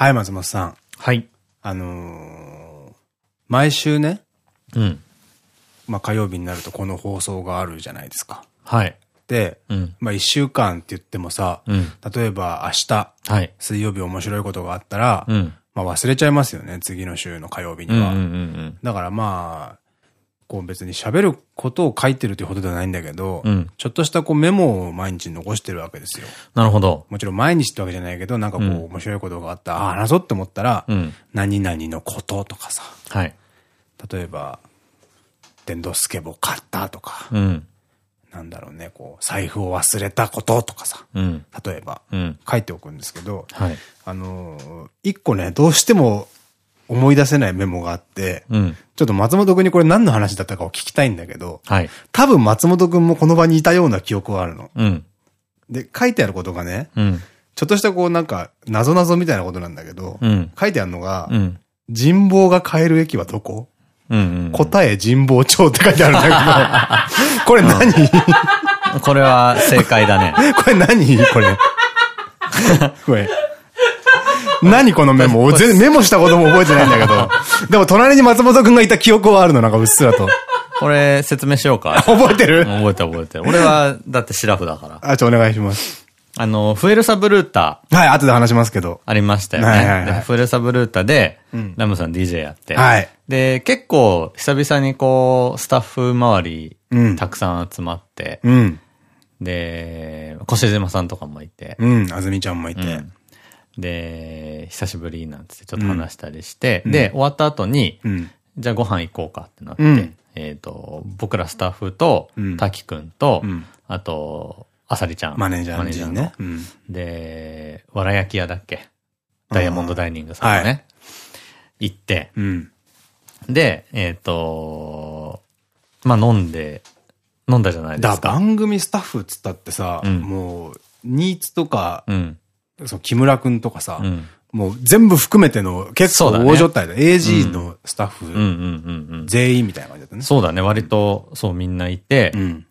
はい、松本さん。はい。あのー、毎週ね、うん。まあ火曜日になるとこの放送があるじゃないですか。はい。で、うん。まあ一週間って言ってもさ、うん。例えば明日、はい。水曜日面白いことがあったら、うん。まあ忘れちゃいますよね、次の週の火曜日には。うんうんうんだからまあ、こう別に喋ることを書いてるということではないんだけど、うんちょっとしたこうメモを毎日残してるわけですよ。なるほど。もちろん毎日ってわけじゃないけど、なんかこううん面白いことがあった、ああ、話そうって思ったら、うん。何々のこととかさ、はい。例えば、電動スケボー買ったとか、うん。なんだろうね、こう、財布を忘れたこととかさ、うん。例えば、うん。書いておくんですけど、はい。あのー、一個ね、どうしても思い出せないメモがあって、うん。ちょっと松本くんにこれ何の話だったかを聞きたいんだけど、はい。多分松本くんもこの場にいたような記憶はあるの。うん。で、書いてあることがね、うん。ちょっとしたこうなんか、謎々みたいなことなんだけど、うん。書いてあるのが、うん。神保が買える駅はどこ、うん。答え神保町って書いてあるんだけど、これ何？これは正解だね。これ何？これ。これ。何このメモ？俺全然メモしたことも覚えてないんだけど。でも隣に松本くんがいた記憶はあるの、なんかうっすらと。これ説明しようか。覚えてる？覚えてる覚えてる。俺は、だってシラフだから。あ、ちょ、お願いします。あの、フエルサブルータはい、後で話しますけど。ありましたよね。でフエルサブルータでうん、ラムさん DJ やって。はい。で、結構、久々にこう、スタッフ周りうん、たくさん集まって、うん。で、越島さんとかもいて、うん、あずみちゃんもいて。うんで、久しぶりなんつってちょっと話したりして、うんで、終わった後に、うん。じゃあご飯行こうかってなって、うんえっと、僕らスタッフとうん、滝くんと、うんあと、あさりちゃん。マネージャーのマネージャーのね。うん。で、わら焼き屋だっけ？ダイヤモンドダイニングさんのね。行って、うん。で、えっ、と、まあ飲んで、飲んだじゃないでだすか。番組スタッフっつったってさ、うんもう、ニーツとか、うん。その木村くんとかさ、うん。もう全部含めての結構大所帯だ。AG のスタッフ。全員みたいな感じだったね。そうだね。割と、そうみんないてう、ん。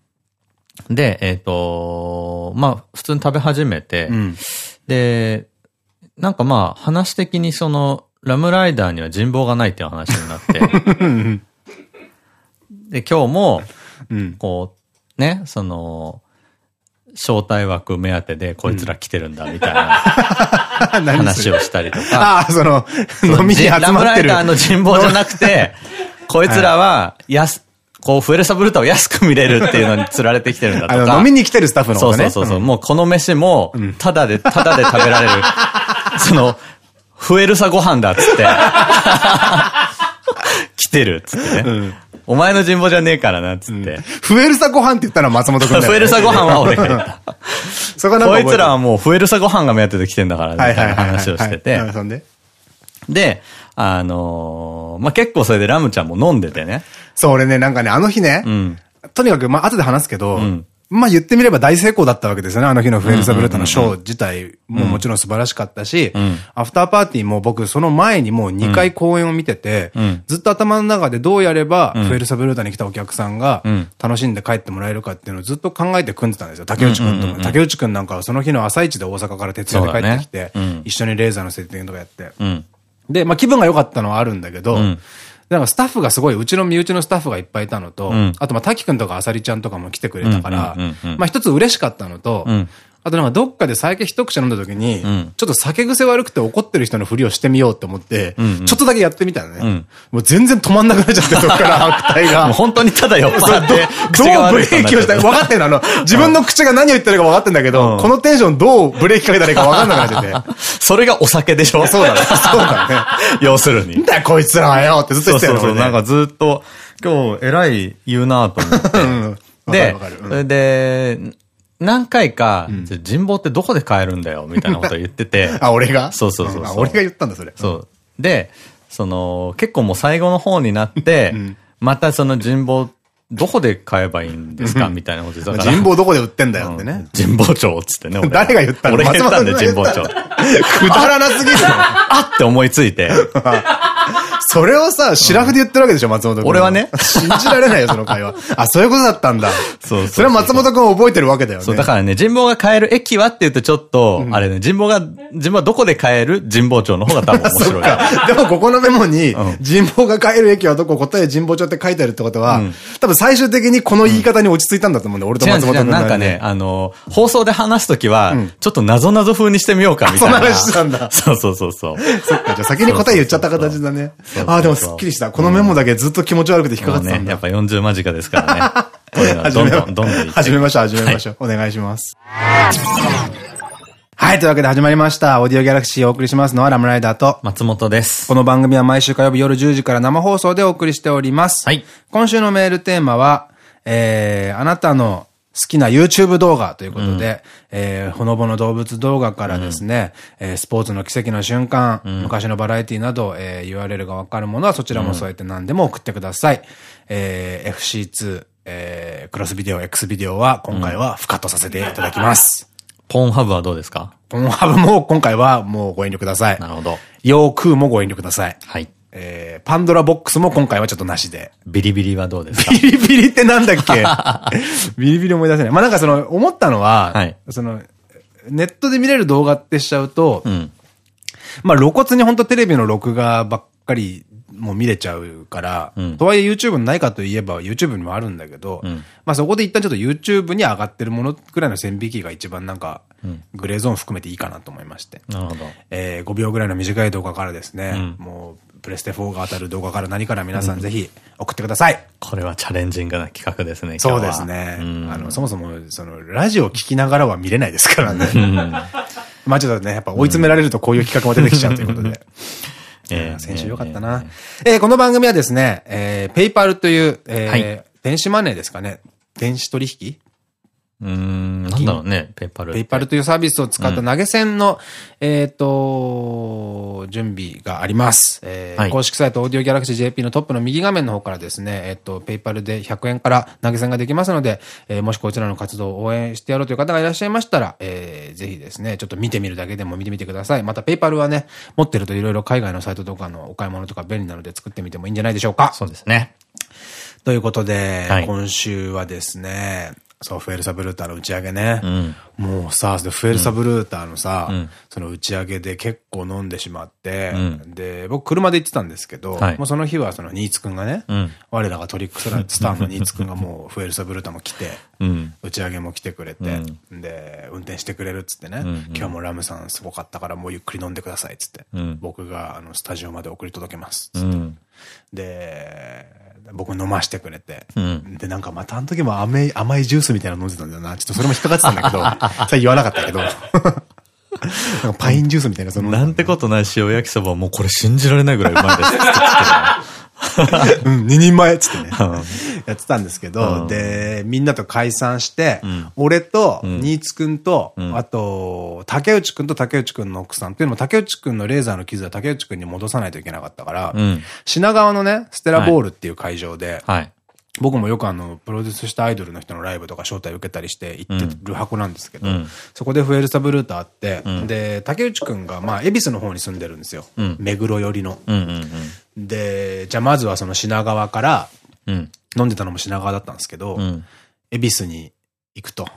で、えっ、と、まあ、普通に食べ始めて、うん。で、なんかまあ、話的にその、ラムライダーには人望がないっていう話になって、で、今日も、うん。こう、ね、その、招待枠目当てでこいつら来てるんだ、みたいな 話をしたりとか。ああ、その、飲みに集まってる。ラムライダーの人望じゃなくて、こいつらは、安、こう、フエルサブルタを安く見れるっていうのに釣られてきてるんだとか。飲みに来てるスタッフのそうことね。そうそうそう。もうこの飯も、ただで、ただで食べられる。その、フエルサご飯だっつって。来てるっつってね。うん。お前の人望じゃねえからなっつって。フエルサご飯って言ったのは松本くんだよね。フエルサご飯は俺が言った。そこはなんこいつらはもうフエルサご飯が目当てで来てんだから、みたいな話をしててでで、あのーまあ、結構それでラムちゃんも飲んでてね。そう、俺ね、なんかね、あの日ねう、ん。とにかく、まあ、後で話すけどん、まあ言ってみれば大成功だったわけですよね。あの日のフエルサブルータのショー自体ももちろん素晴らしかったしん、アフターパーティーも僕その前にもう2回公演を見ててん、ずっと頭の中でどうやればフエルサブルータに来たお客さんがん楽しんで帰ってもらえるかっていうのをずっと考えて組んでたんですよ。竹内くんとか。竹内くんなんかはその日の朝一で大阪から徹夜で帰ってきて一緒にレーザーのセッティングとかやって。うん。で、まあ気分が良かったのはあるんだけど、んなんかスタッフがすごい、うちの身内のスタッフがいっぱいいたのと、ん。あとまあ滝くんとかあさりちゃんとかも来てくれたからまあ一つ嬉しかったのと、んあとなんかどっかで酒一口飲んだ時に、んちょっと酒癖悪くて怒ってる人のふりをしてみようと思って、ちょっとだけやってみたのね。んもう全然止まんなくなっちゃって、そっから 悪態が。もう本当にただ酔っそう払って、どうブレーキをしたなっちゃって分かってんの？あの、自分の口が何を言ってるか分かってんだけど、うんこのテンションどうブレーキかけたらいいか分かんなくなっちゃって。それがお酒でしょ？そうだね。そうだね。要するになん。だよ、こいつらはよってずっと言ってたよそう。なんかずっと、今日偉い言うなと思って。うん。でわかるわかる、うん人望ってどこで買えるんだよ、みたいなことを言ってて。あ、俺が？そうそうそう俺が言ったんだ、それ。そう。で、その、結構もう最後の方になって、またその人望、どこで買えばいいんですかみたいなこと言っ。人望どこで売ってんだよってね。神保町っつってね。俺誰が言ったの？俺が言ったんだよ、松神保本が言っ町。くだらなすぎるの。あって思いついて。それをさ、シラフで言ってるわけでしょ、松本君。俺はね。信じられないよ、その会話。あ、そういうことだったんだ。そうそうそれは松本君覚えてるわけだよね。そう、だからね、神保が買える駅はって言うとちょっと、あれね、神保が、神保はどこで買える神保町の方が多分面白い。でもここのメモに、神保が帰る駅はどこ答え神保町って書いてあるってことは、多分最終的にこの言い方に落ち着いたんだと思うんだ、俺と松本君なんかね、あの、放送で話すときは、ちょっと謎謎風にしてみようかみたいな。そんな話したんだ。そうそうそうそう。そっか、じゃあ先に答え言っちゃった形だね。ああ、でもすっきりした。このメモだけずっと気持ち悪くて引っかかってたんだ。やっぱ40間近ですからね。これはどんどんどんどん始めましょう、始めましょう。お願いします。はい、というわけで始まりました。オーディオギャラクシーをお送りしますのはラムライダーと、松本です。この番組は毎週火曜日夜10時から生放送でお送りしております。はい。今週のメールテーマは、えー、あなたの好きな YouTube 動画ということで、うん、えー、ほのぼの動物動画からですね、うん、えー、スポーツの奇跡の瞬間、うん、昔のバラエティなど、えー、URL がわかるものはそちらも添えて何でも送ってください。えー、FC2、えー、クロスビデオ、X ビデオは今回は不カットさせていただきます。ポンハブはどうですか？ポンハブも今回はもうご遠慮ください。なるほど。ヨークーもご遠慮ください。はい。えー、パンドラボックスも今回はちょっとなしで。ビリビリはどうですか？ビリビリってなんだっけ？ビリビリ思い出せない。まあなんかその、思ったのは、はい、その、ネットで見れる動画ってしちゃうと、うん、まあ露骨に本当テレビの録画ばっかりもう見れちゃうから、うん、とはいえ YouTube にないかといえば YouTube にもあるんだけど、うん、まあそこで一旦ちょっと YouTube に上がってるものくらいの線引きが一番なんか、グレーゾーン含めていいかなと思いまして。なるほど。えー、5秒ぐらいの短い動画からですね、もう、プレステ4が当たる動画から何から皆さんぜひ送ってください。これはチャレンジングな企画ですね、そうですね。あの、そもそも、その、ラジオを聞きながらは見れないですからね。まあちょっとね、やっぱ追い詰められるとこういう企画も出てきちゃうということで。えー、先週よかったな。えー、この番組はですね、えー、 PayPal という、えー、はい、電子マネーですかね。電子取引うん、なんだろうね、 PayPal。PayPal というサービスを使った投げ銭の、うん、えっと、準備があります。えーはい、公式サイト、オーディオギャラクシー JP のトップの右画面の方からですね、えっと、 PayPal で100円から投げ銭ができますので、えー、もしこちらの活動を応援してやろうという方がいらっしゃいましたら、えー、ぜひですね、ちょっと見てみるだけでも見てみてください。また、ペイパルはね、持ってるといろいろ海外のサイトとかのお買い物とか便利なので作ってみてもいいんじゃないでしょうか。そうですね。ということで、はい、今週はですね、そう、フェルサブルーターの打ち上げね。うん、もうさ、フェルサブルーターのさ、うん、その打ち上げで結構飲んでしまって、うん、で、僕車で行ってたんですけど、はい、もうその日はそのニーツくんがね、我らがトリックスターのニーツくんがもうフェルサブルーターも来て、打ち上げも来てくれて、で、運転してくれるっつってね、今日もラムさんすごかったからもうゆっくり飲んでくださいっつって、僕があのスタジオまで送り届けますっつって。で、僕飲ましてくれて。うん、で、なんかまたあの時も甘い、甘いジュースみたいなの飲んでたんだよな。ちょっとそれも引っかかってたんだけど、それ言わなかったけど。なんかパインジュースみたいなその。なんてことない塩焼きそばもうこれ信じられないぐらいうまいです。うん、2人前っつってね。やってたんですけど、で、みんなと解散して、俺と、新津くんと、あと、竹内くんと竹内くんの奥さんっていうのも、竹内くんのレーザーの傷は竹内くんに戻さないといけなかったから、品川のね、ステラボールっていう会場で、僕もよくあの、プロデュースしたアイドルの人のライブとか招待受けたりして行ってる箱なんですけど、そこでフエルサブルーターあって、で、竹内くんが、まあ、恵比寿の方に住んでるんですよ。目黒寄りの。で、じゃあまずはその品川から、飲んでたのも品川だったんですけど、恵比寿に行くと。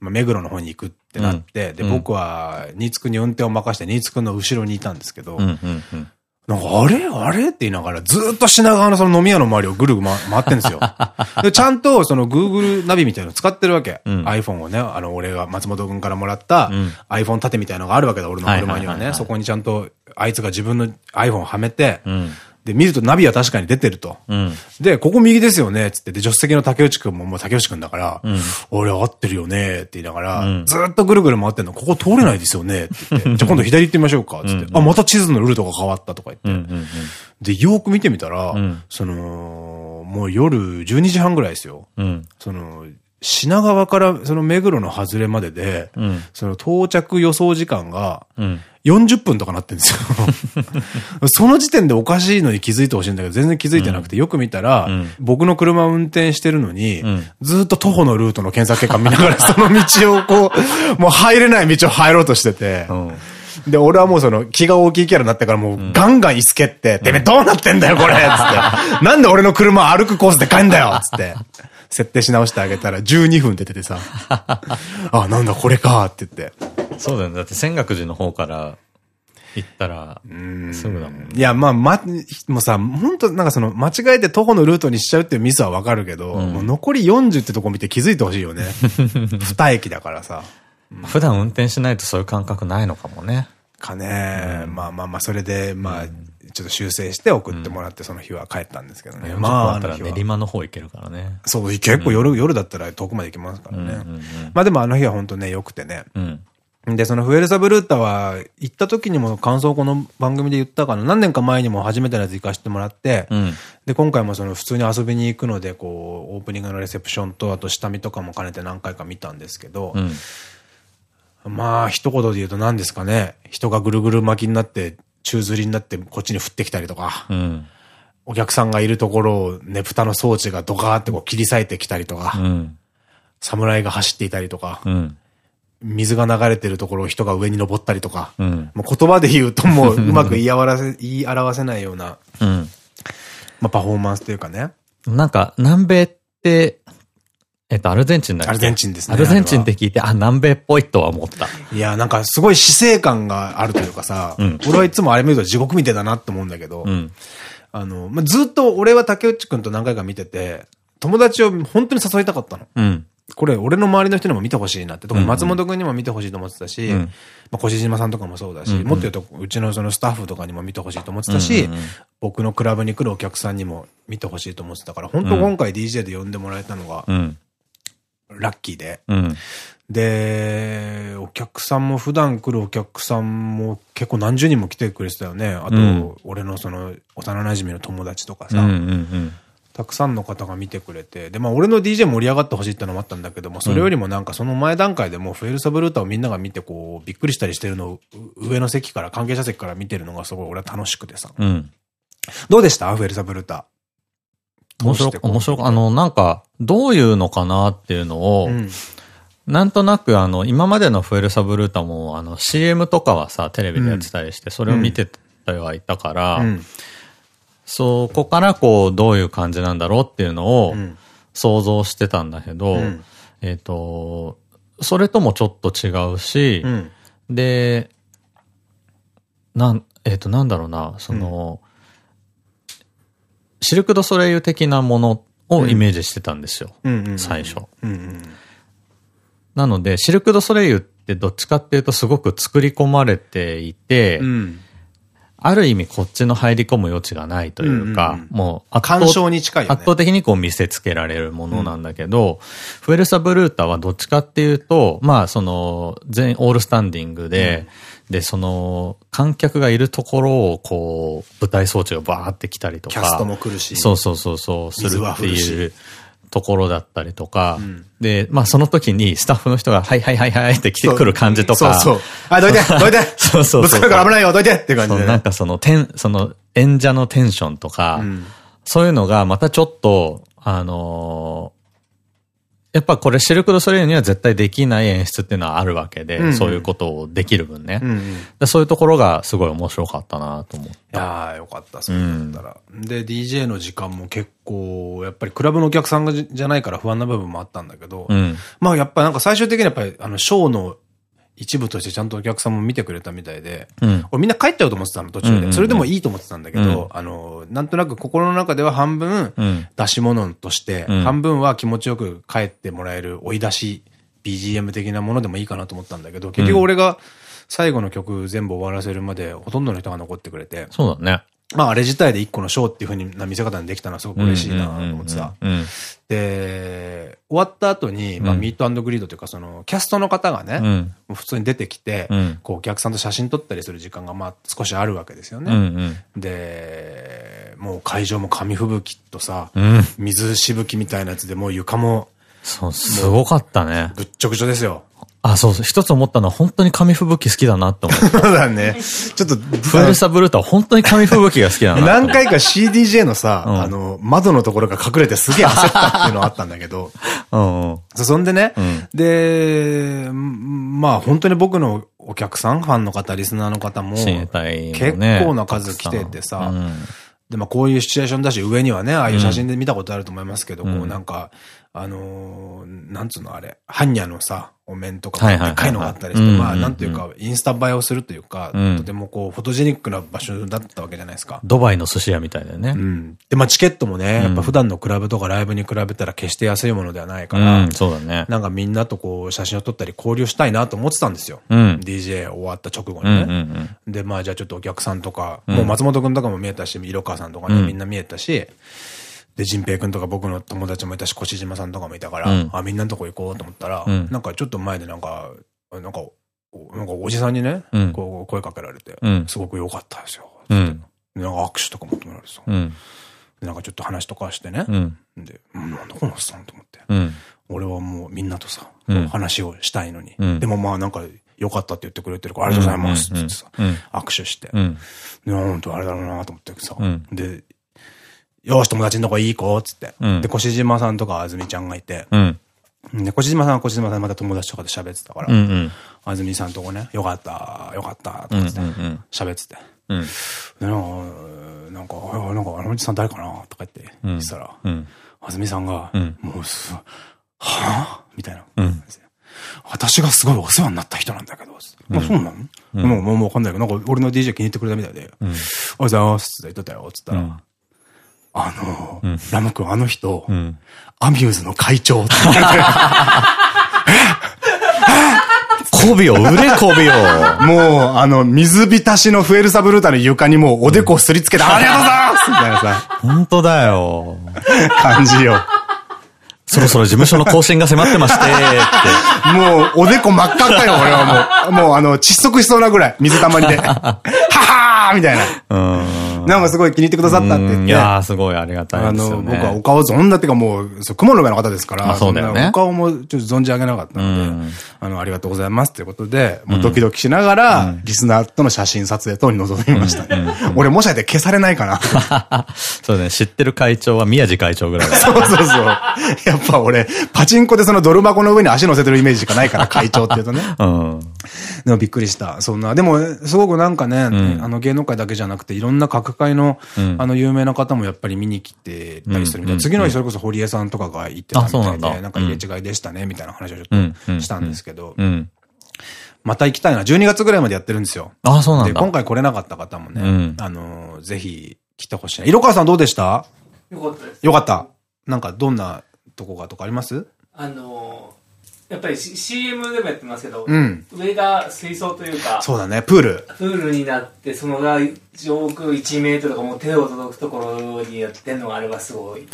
まあ目黒の方に行くってなって、で、僕は、新津くんに運転を任して、新津くんの後ろにいたんですけど、なんか、あれ？あれ？って言いながら、ずっと品川のその飲み屋の周りをぐるぐる回ってんですよ。で、ちゃんとその Google ナビみたいなの使ってるわけ。うん、iPhone をね、あの、俺が松本くんからもらった iPhone 縦みたいなのがあるわけだ、俺の車にはね。そこにちゃんと、あいつが自分の iPhone をはめて、うんで、見るとナビは確かに出てると。うん、で、ここ右ですよね、つって。で、助手席の竹内くんももう竹内くんだから、うん、俺合ってるよね、って言いながら、うん、ずっとぐるぐる回ってんの、ここ通れないですよね、って言って。じゃあ今度左行ってみましょうか、つって。あ、また地図のルートが変わったとか言って。で、よーく見てみたら、その、もう夜12時半ぐらいですよ。その、品川からその目黒の外れまでで、うん、その到着予想時間がうん、40分とかなってるんですよ。その時点でおかしいのに気づいてほしいんだけど、全然気づいてなくて、よく見たら、うん僕の車を運転してるのに、んずっと徒歩のルートの検索結果見ながら、その道をこう、もう入れない道を入ろうとしてて、うんで、俺はもうその気が大きいキャラになってからもうガンガン椅子蹴って、てめえどうなってんだよこれつって。なんで俺の車歩くコースで帰んだよつって。設定し直してあげたら12分出ててさ。あ、なんだこれかって言って。そうだよね。だって仙岳寺の方から行ったら、すぐだもん、ね。いや、まあ、ま、もうさ、本当なんかその、間違えて徒歩のルートにしちゃうっていうミスはわかるけど、うん、もう残り40ってとこ見て気づいてほしいよね。二駅だからさ。普段運転しないとそういう感覚ないのかもね。かね、うん、まあまあまあ、それで、まあ、ちょっと修正して送ってもらって、その日は帰ったんですけどね。まあ、あったら練馬の方行けるからね。そう、結構夜、夜だったら遠くまで行きますからね。まあでもあの日は本当ね、良くてね。で、そのフエルサブルータは、行った時にも感想この番組で言ったかな。何年か前にも初めてのやつ行かせてもらって、うん、で、今回もその普通に遊びに行くので、こう、オープニングのレセプションと、あと下見とかも兼ねて何回か見たんですけど、うん、まあ、一言で言うと何ですかね。人がぐるぐる巻きになって、宙吊りになってこっちに降ってきたりとか、うん、お客さんがいるところをねぷたの装置がドカーってこう切り裂いてきたりとか、侍が走っていたりとか、水が流れてるところを人が上に登ったりとか、うん、もう言葉で言うともう うまく言い表せ、言い表せないような、うん、まあパフォーマンスというかね。なんか、南米って、えっと、アルゼンチンだアルゼンチンですね。アルゼンチンって聞いて、あ、南米っぽいとは思った。いや、なんかすごい死生観があるというかさ、うん、俺はいつもあれ見ると地獄みたいだなって思うんだけど、うん、あの、まあ、ずっと俺は竹内くんと何回か見てて、友達を本当に誘いたかったの。うん、これ俺の周りの人にも見てほしいなって。特に松本くんにも見てほしいと思ってたし、うん、まあ、越島さんとかもそうだし、うん。うん、もっと言うと、うちのそのスタッフとかにも見てほしいと思ってたし、僕のクラブに来るお客さんにも見てほしいと思ってたから、本当今回 DJ で呼んでもらえたのが、ラッキーで。うん、で、お客さんも普段来るお客さんも結構何十人も来てくれてたよね。あと、俺のその幼馴染の友達とかさ。たくさんの方が見てくれて、で、まあ俺の DJ 盛り上がってほしいってのもあったんだけども、それよりもなんかその前段階でもうフェルサブルータをみんなが見てこう、びっくりしたりしてるのを上の席から、関係者席から見てるのがすごい俺は楽しくてさ。うん。どうでした？フェルサブルータ。面白、面白、あの、なんか、どういうのかなっていうのを、うん、なんとなくあの、今までのフエルサブルータも、あの、CM とかはさ、テレビでやってたりして、それを見てたはいたから、うん、そこからこう、どういう感じなんだろうっていうのを、想像してたんだけど、うん、えっと、それともちょっと違うし、で、なん、えっ、と、なんだろうな、その、シルク・ド・ソレイユ的なものをイメージしてたんですよ。最初。なので、シルク・ド・ソレイユってどっちかっていうとすごく作り込まれていて、うん、ある意味こっちの入り込む余地がないというか、もう圧倒に近い、ね、圧倒的にこう見せつけられるものなんだけど、うん、フエルサ・ブルータはどっちかっていうと、まあその全オールスタンディングで、うんで、その、観客がいるところを、こう、舞台装置がバーって来たりとか。キャストも来るし。そうそうそうそう、するっていうところだったりとか。うん、で、まあその時にスタッフの人が、はいはいはいはいって来てくる感じとか。そうそう。あ、どいてどいて そうそうぶつかるから危ないよどいてって感じで、なんかその、てん、その、演者のテンションとか、うん、そういうのがまたちょっと、あのやっぱこれシルク・ド・ソレイユには絶対できない演出っていうのはあるわけで、うんうん、そういうことをできる分ね。うんうん、そういうところがすごい面白かったなと思った。いやーよかった、そうだったら、うん。で、DJ の時間も結構、やっぱりクラブのお客さんがじゃないから不安な部分もあったんだけど、うん、まあやっぱなんか最終的にやっぱりあのショーの一部としてちゃんとお客さんも見てくれたみたいで、うん、俺みんな帰っちゃうと思ってたの、途中で。それでもいいと思ってたんだけど、うん、あの、なんとなく心の中では半分、出し物として、うん、半分は気持ちよく帰ってもらえる追い出し、BGM 的なものでもいいかなと思ったんだけど、結局俺が最後の曲全部終わらせるまでほとんどの人が残ってくれて。そうだね。まああれ自体で一個のショーっていう風な見せ方にできたのはすごく嬉しいなと思ってさ。で、終わった後に、まあミートグリードというかそのキャストの方がね、普通に出てきて、こうお客さんと写真撮ったりする時間がまあ少しあるわけですよね。で、もう会場も紙吹雪とさ、水しぶきみたいなやつでもう床も、そう、すごかったね。ぐっちょぐちょですよ。あ、そうそう。一つ思ったのは本当に紙吹雪好きだなって思った。そうだね。ちょっと。フエルサブルータは本当に紙吹雪が好きだな。何回か CDJ のさ、うん、あの、窓のところが隠れてすげえ焦ったっていうのはあったんだけど。うんうん、そんでね、うん、で、まあ本当に僕のお客さん、ファンの方、リスナーの方も、結構な数来ててさ、で、まあこういうシチュエーションだし、上にはね、ああいう写真で見たことあると思いますけど、こうなんか、あのー、なんつうのあれ、般若のさ、お面とか、でっかいのがあったりして、まあ、なんていうか、インスタ映えをするというか、うん、とてもこう、フォトジェニックな場所だったわけじゃないですか。ドバイの寿司屋みたいだよね。うん。で、まあ、チケットもね、やっぱ普段のクラブとかライブに比べたら決して安いものではないから、うん、そうだね。なんかみんなとこう、写真を撮ったり交流したいなと思ってたんですよ。うん、DJ 終わった直後にね。で、まあ、じゃあちょっとお客さんとか、もう松本くんとかも見えたし、色川さんとかね、みんな見えたし、で、淳平くんとか僕の友達もいたし、越島さんとかもいたから、うん、あ、みんなのとこ行こうと思ったら、うん、なんかちょっと前でなんか、なんか、なんかおじさんにね、うん、こう声かけられて、すごく良かったですよ。なんか握手とか求められてさ。なんかちょっと話とかしてね。で、なんだこのおっさんと思って。俺はもうみんなとさ、話をしたいのに。でもまあなんか、良かったって言ってくれてるから、ありがとうございますってさ、握手して。で、本当あれだろうなと思ってさ。で、よし、友達のとこいい子つって。うん、で、越島さんとかあずみちゃんがいて。うん、で、越島さんは越島さんまた友達とかで喋ってたから、うんうん、あずみさんとこね、よかった、よかった、とかって喋ってて。うん、で、なんか、なんか、あのおじさん誰かなとか言って言ってたら、あずみさんが、もうす、はぁみたいな。私がすごいお世話になった人なんだけど、あ、そうなの？もう、もうわかんないけど、なんか俺の DJ 気に入ってくれたみたいで、おはようございますって言ってたよ、つったら、あの、うん、ラム君あの人、うん、アミューズの会長って。媚びを、売れ媚びを。もう、あの、水浸しのフエルサブルータの床にもうおでこをすりつけて、ありがとうございますみたいなさ。本当だよ。感じよ。そろそろ事務所の更新が迫ってまして、って。もう、おでこ真っ赤っかよ、俺はもう。もう、あの、窒息しそうなぐらい、水たまりで。ははーみたいな。うんなんかすごい気に入ってくださったって言って。いやすごいありがたいですよ、ね。あの、僕はお顔存んだっていうかもう、雲の上の方ですから、そうだよね。お顔もちょっと存じ上げなかったので、あの、ありがとうございますっていうことで、もうドキドキしながら、リスナーとの写真撮影等に臨みましたね。俺もしかして消されないかな。そうね、知ってる会長は宮地会長ぐらい そうそうそう。やっぱ俺、パチンコでそのドル箱の上に足乗せてるイメージしかないから、会長って言うとね。うん。でもびっくりした。そんな、でも、すごくなんかね、あの芸能界だけじゃなくて、いろんな各界の、あの、有名な方もやっぱり見に来てたりするみたいな。次の日それこそ堀江さんとかが行ってたみたいで、なんか入れ違いでしたね、みたいな話をちょっとしたんですけど。また行きたいな。12月ぐらいまでやってるんですよ。あ、そうなんだ。で、今回来れなかった方もね、あの、ぜひ来てほしい。色川さんどうでした？よかったです。よかった。なんかどんなとこがとかあります？あのやっぱり CM でもやってますけど、うん、上が水槽というか、そうだね、プール。プールになって、そのが上空1メートルとかもう手を届くところにやってんのがあれはすごい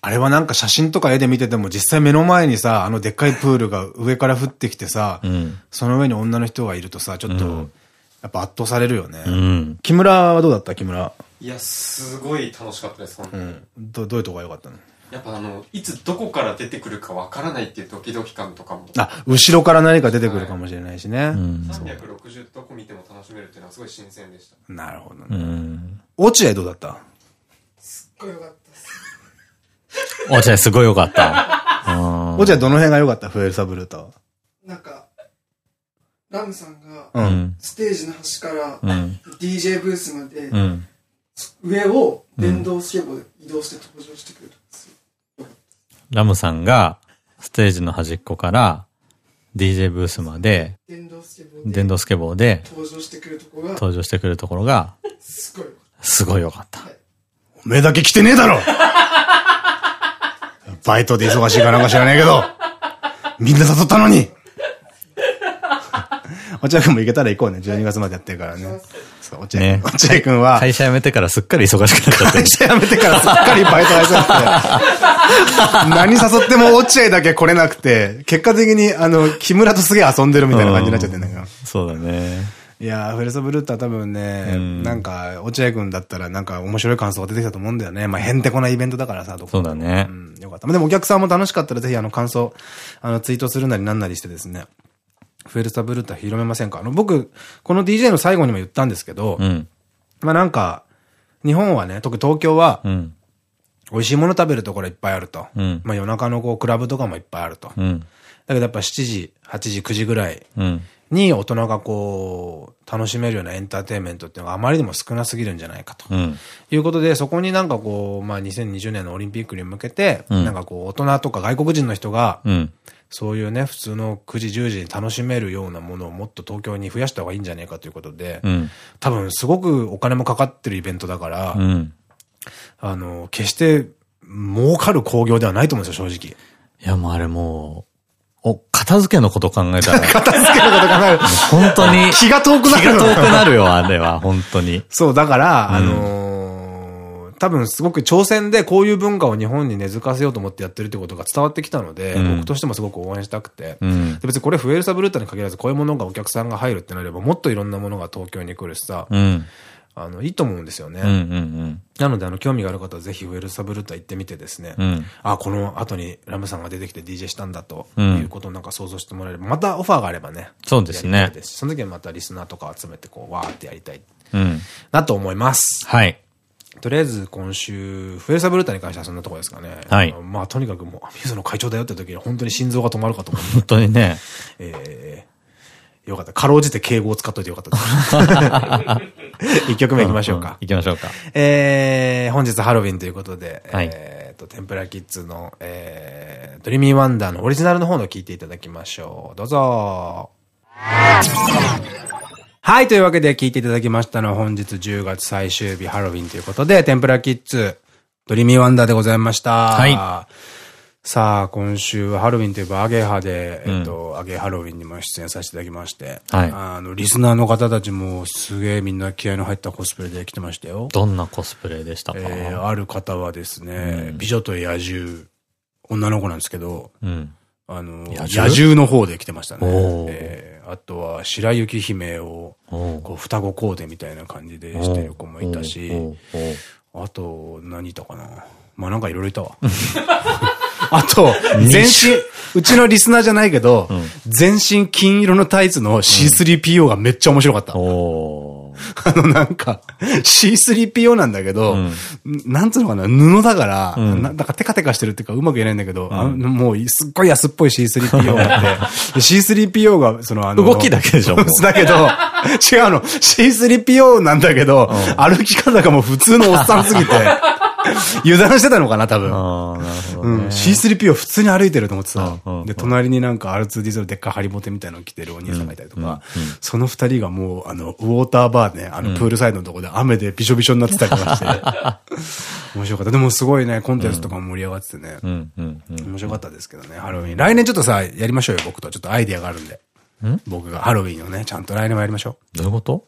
あれはなんか写真とか絵で見てても実際目の前にさ、あのでっかいプールが上から降ってきてさ、うん、その上に女の人がいるとさ、ちょっと、やっぱ圧倒されるよね。うん、木村はどうだった？木村。いや、すごい楽しかったです、うん。どどういうとこが良かったの？やっぱあの、いつどこから出てくるかわからないっていうドキドキ感とかも。あ、後ろから何か出てくるかもしれないしね。はい、360どこ見ても楽しめるっていうのはすごい新鮮でした。なるほどね。落合どうだった？すっごい良かったです。落合すごい良かった。落合どの辺が良かった？フエルサブルータは。なんか、ラムさんが、ステージの端から、DJ ブースまで、上を電動スケボーで移動して登場してくれる。ラムさんがステージの端っこから DJ ブースまで電動スケボーで登場してくるところが登場してくるところがすごいすごいよかった。おめえだけ来てねえだろ。バイトで忙しいかなんか知らねえけど。みんな誘ったのに。落合君も行けたら行こうね。12月までやってるからね。そう、落合君。落合君は。会社辞めてからすっかり忙しくなっちゃって。会社辞めてからすっかりバイト入って何誘っても落合だけ来れなくて、結果的に、あの、木村とすげえ遊んでるみたいな感じになっちゃってんだけど。そうだね。いやー、フェルソブルータは多分ね、うん、なんか、落合君だったらなんか面白い感想が出てきたと思うんだよね。まあ、へんてこなイベントだからさ、そうだね。うん、よかった。でもお客さんも楽しかったらぜひあの感想、あの、ツイートするなりなんなりしてですね、フェルサブルータ広めませんか？あの、僕、この DJ の最後にも言ったんですけど、うん、まあなんか、日本はね、特に東京は、うん、美味しいもの食べるところいっぱいあると。うん、まあ夜中のこう、クラブとかもいっぱいあると。だけどやっぱ7時、8時、9時ぐらいに大人がこう、楽しめるようなエンターテインメントっていうのがあまりにも少なすぎるんじゃないかと。いうことで、そこになんかこう、まあ2020年のオリンピックに向けて、なんかこう、大人とか外国人の人が、そういうね、普通の9時、10時に楽しめるようなものをもっと東京に増やした方がいいんじゃないかということで、うん、多分すごくお金もかかってるイベントだから、うん、あの、決して儲かる工業ではないと思うんですよ、正直。いや、もうあれもう、お、片付けのこと考えたら。片付けのこと考える。本当に。気が遠くなる。気が遠くなるよ、あれは、本当に。そう、だから、あのー多分すごく挑戦でこういう文化を日本に根付かせようと思ってやってるってことが伝わってきたので、うん、僕としてもすごく応援したくて、うん、別にこれフエルサブルータに限らずこういうものがお客さんが入るってなればもっといろんなものが東京に来るしさ、うん、あの、いいと思うんですよね。なので、あの、興味がある方はぜひウェルサブルータ行ってみてですね、うん、あ、この後にラムさんが出てきて DJ したんだということをなんか想像してもらえれば、またオファーがあればね。そうですね。その時はまたリスナーとか集めてこう、わーってやりたい。なと思います。はい。とりあえず今週、フエルサブルータに関してはそんなところですかね。はい。まあとにかくもう、ミューズの会長だよって時に本当に心臓が止まるかと思う。本当にね。えー、よかった。かろうじて敬語を使っといてよかったです。一曲目いきましょうか。行きましょうか。えー、本日ハロウィンということで、はい、えっと、テンプラキッズの、えー、ドリーミーワンダーのオリジナルの方の聞いていただきましょう。どうぞ。はい、というわけで聞いていただきましたのは本日10月最終日ハロウィンということで、テンプラキッズ、ドリーミーワンダーでございました。はい。さあ、今週はハロウィンといえばアゲハで、えっと、アゲハロウィンにも出演させていただきまして、はい。あの、リスナーの方たちもすげえみんな気合の入ったコスプレで来てましたよ。どんなコスプレでしたか？えー、ある方はですね、美女と野獣、女の子なんですけど、うん。あの、野獣？の方で来てましたね。えー、あとは白雪姫を、こう、双子コーデみたいな感じでしてる子もいたし、あと、何いたかな。まあなんかいろいろいたわ。あと、全身、うちのリスナーじゃないけど、うん、全身金色のタイツの C3PO がめっちゃ面白かった。う んあのなんか、C3PO なんだけど、うん、なんつうのかな、布だから、うん、なんかテカテカしてるっていうかうまく言えないんだけど、うん、もうすっごい安っぽい C3PO があって、C3PO が、そのあの、動きだけでしょ だけど、違うの、C3PO なんだけど、歩き方がもう普通のおっさんすぎて、油断してたのかな、多分。C3P を普通に歩いてると思ってさ。で、隣になんか R2D0 でっかいハリボテみたいなの着てるお兄さんがいたりとか、その二人がもう、あの、ウォーターバーね、あの、プールサイドのとこで雨でびしょびしょになってたりとかして。面白かった。でもすごいね、コンテンツとかも盛り上がっててね。面白かったですけどね、ハロウィン。来年ちょっとさ、やりましょうよ、僕と。ちょっとアイディアがあるんで。僕がハロウィンをね、ちゃんと来年もやりましょう。どういうこと？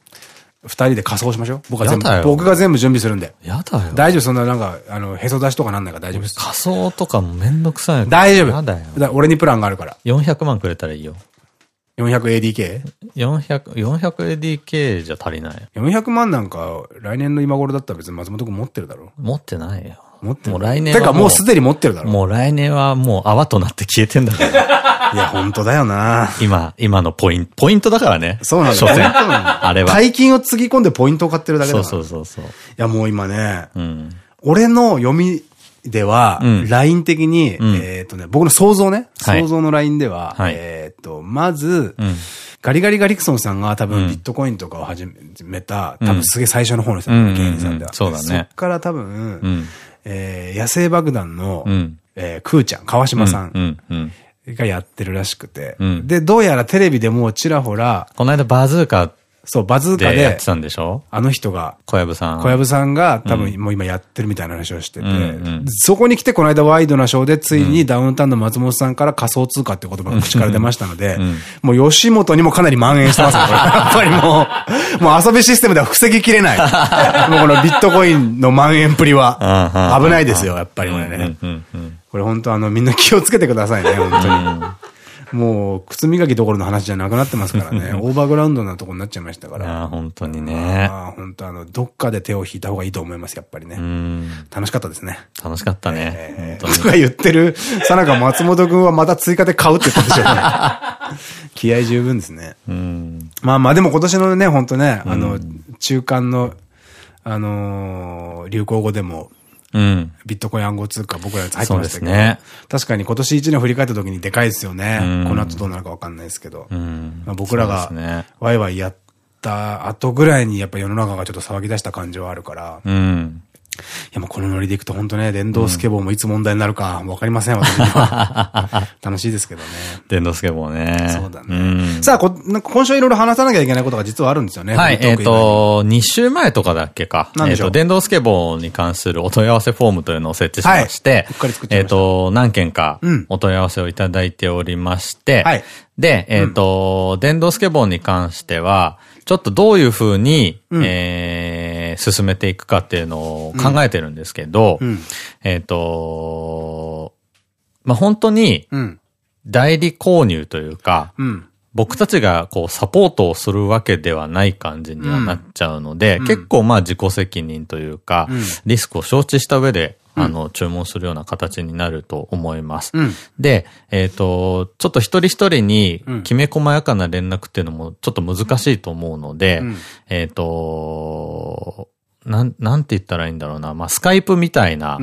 二人で仮装しましょう。僕が全部、僕が全部準備するんで。やだよ。大丈夫、そんななんか、あの、へそ出しとかなんないか？ら大丈夫です。仮装とかもめんどくさい。大丈夫。やだよ。俺にプランがあるから。400万くれたらいいよ。400ADK?400、400ADK じゃ足りない。400万なんか、来年の今頃だったら別に松本君持ってるだろ持ってないよ。持ってるもう来年は。てかもうすでに持ってるだろもう来年はもう泡となって消えてんだから。いや、本当だよな今、今のポイント、ポイントだからね。そうなんだよ。あれは。大金をつぎ込んでポイントを買ってるだけだから。そうそうそう。いや、もう今ね、うん、俺の読みでは、ライン的に、えっとね、僕の想像ね、想像のラインでは、えっと、まず、ガリガリガリクソンさんが多分ビットコインとかを始めた、多分すげえ最初の方の人、芸人さんでは。そうだね。そっから多分、えー、野生爆弾の、うん、えー、クーちゃん、川島さんがやってるらしくて、うん、で、どうやらテレビでもちらほら、この間バズーカそう、バズーカで。やってたんでしょ？あの人が。小籔さん。小籔さんが多分もう今やってるみたいな話をしてて、そこに来てこの間ワイドなショーでついにダウンタウンの松本さんから仮想通貨って言葉が口から出ましたので、もう吉本にもかなり蔓延してますね、やっぱりもう、もう遊びシステムでは防ぎきれない。もうこのビットコインの蔓延っぷりは危ないですよ、やっぱりこれね。これ本当あのみんな気をつけてくださいね、本当に。もう、靴磨きどころの話じゃなくなってますからね。オーバーグラウンドなとこになっちゃいましたから。ああ、本当にね。ああ、本当あの、どっかで手を引いた方がいいと思います、やっぱりね。楽しかったですね。楽しかったね。えー、とか言ってる、さなか松本くんはまた追加で買うって言ったんでしょうね。気合十分ですね。まあまあ、でも今年のね、本当ね、あの、中間の、あの流行語でも、うん、ビットコイン暗号通貨僕らやつ入ってましたけど。ね、確かに今年1年振り返った時にでかいですよね。うん、この後どうなるかわかんないですけど。うん、まあ僕らがワイワイやった後ぐらいにやっぱ世の中がちょっと騒ぎ出した感じはあるから。うんいや、もうこのノリでいくと本当ね、電動スケボーもいつ問題になるかわかりません、私は。楽しいですけどね。電動スケボーね。そうだね。さあ、今週いろいろ話さなきゃいけないことが実はあるんですよね。はい、えっと、2週前とかだっけか。えっと、電動スケボーに関するお問い合わせフォームというのを設置しまして、えっと、何件かお問い合わせをいただいておりまして、はい、で、えっと、電動スケボーに関しては、ちょっとどういうふうに、うん、えー、進めていくかっていうのを考えてるんですけど、うん、えっと、まあ、本当に、代理購入というか、うん、僕たちがこうサポートをするわけではない感じにはなっちゃうので、結構まあ自己責任というか、リスクを承知した上であの、注文するような形になると思います。うん、で、えっ、ー、と、ちょっと一人一人にきめ細やかな連絡っていうのもちょっと難しいと思うので、うん、えっと、なん、なんて言ったらいいんだろうな。まあ、スカイプみたいな、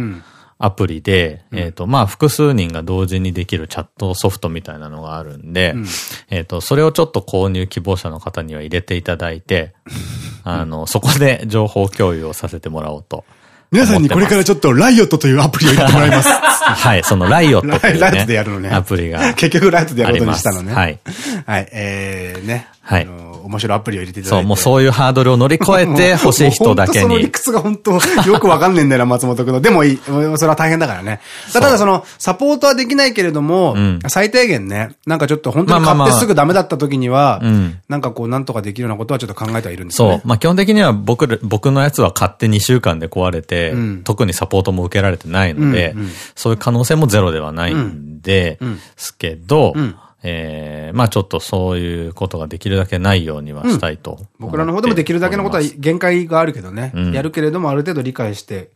アプリで、うん、えっと、まあ、複数人が同時にできるチャットソフトみたいなのがあるんで、うん、えっと、それをちょっと購入希望者の方には入れていただいて、あの、そこで情報共有をさせてもらおうと皆さんにこれからちょっとライオットというアプリを入れてもらいます。はい、そのライオットという、ね、ライオットでやるのね。アプリが。結局ライオットでやることにしたのね。はい。はい、えー、ね。はい。面白いアプリを入れていただいて。そう、もうそういうハードルを乗り越えて 欲しい人だけに。その理屈が本当よくわかんねえんだよな、松本君の。でもいい。それは大変だからね。ただその、サポートはできないけれども、うん、最低限ね、なんかちょっと本当に買ってすぐダメだった時には、なんかこう、なんとかできるようなことはちょっと考えてはいるんですよね。そう。まあ基本的には僕、僕のやつは買って2週間で壊れて、うん、特にサポートも受けられてないので、そういう可能性もゼロではないんですけど、うんええー、まあちょっとそういうことができるだけないようにはしたいと、うん、僕らの方でもできるだけのことは限界があるけどね。うん、やるけれどもある程度理解して、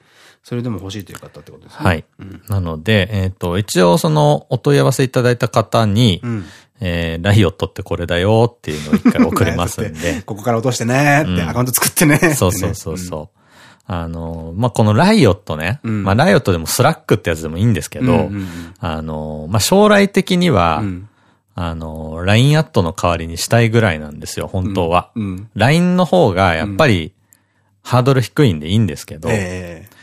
それでも欲しいという方ってことですね。はい。うん、なので、えっ、ー、と、一応そのお問い合わせいただいた方に、うん、えー、 Riot ってこれだよっていうのを一回送りますんで。ここから落としてねって、アカウント作ってねそうそうそうそう。あの、まあ、この Riot ね。うん、まあ、 Riot でも Slack ってやつでもいいんですけど、あの、まあ、将来的には、うんあの、LINE アットの代わりにしたいぐらいなんですよ、本当は。うん、LINE の方がやっぱり、ハードル低いんでいいんですけど、えー、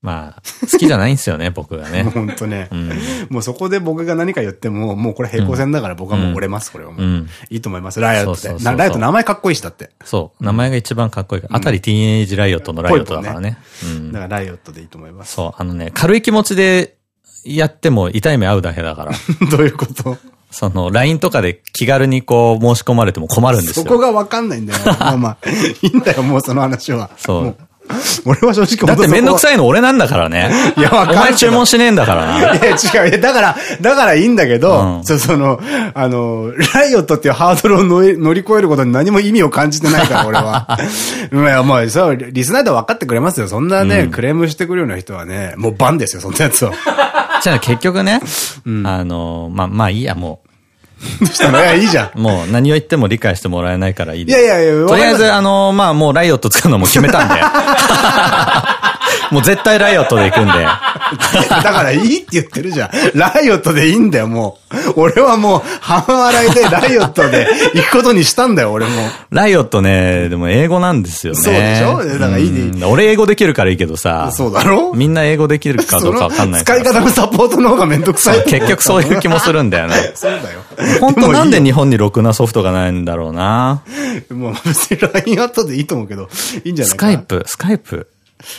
まあ、好きじゃないんですよね、僕がね。本当ね。うん、もうそこで僕が何か言っても、もうこれ平行線だから僕はもう折れます、これはもう。うん、いいと思います、ライオットって。ライオット名前かっこいいしだって。そう、名前が一番かっこいいから。あたりティーンエイジライオットのライオットだからね。だからライオットでいいと思います。そう、あのね、軽い気持ちでやっても痛い目合うだけだから。どういうことその、LINE とかで気軽にこう申し込まれても困るんですよ。そこがわかんないんだよ。まあまあ、いいんだよ、もうその話は。そう。俺は正直だってめんどくさいの俺なんだからね。いや、わかんない。お前注文しねえんだからな。いや、違う。いや、だから、だからいいんだけど、うん、そその、あの、ライオットっていうハードルを乗り越えることに何も意味を感じてないから、俺は。いや、もう、そう、リスナーで分かってくれますよ。そんなね、うん、クレームしてくるような人はね、もうバンですよ、そんなやつは。じゃあ結局ね、うん、あの、まあ、まあいいや、もう。したのいや、いいじゃん。もう何を言っても理解してもらえないからいいです。いやいやいや、とりあえず、あの、まあもうライオット使うのも決めたんで。もう絶対ライオットで行くんで。だからいいって言ってるじゃん。ライオットでいいんだよ、もう。俺はもう、半笑いでライオットで行くことにしたんだよ、俺も。ライオットね、でも英語なんですよね。そうでしょ？だからいいで俺英語できるからいいけどさ。そうだろ？みんな英語できるかどうかわかんない使い方のサポートの方がめんどくさい。結局そういう気もするんだよね。そうだよ。本当なんで日本にろくなソフトがないんだろうな。もう別に LINE あったでいいと思うけど、いいんじゃないかな。スカイプ、スカイプ？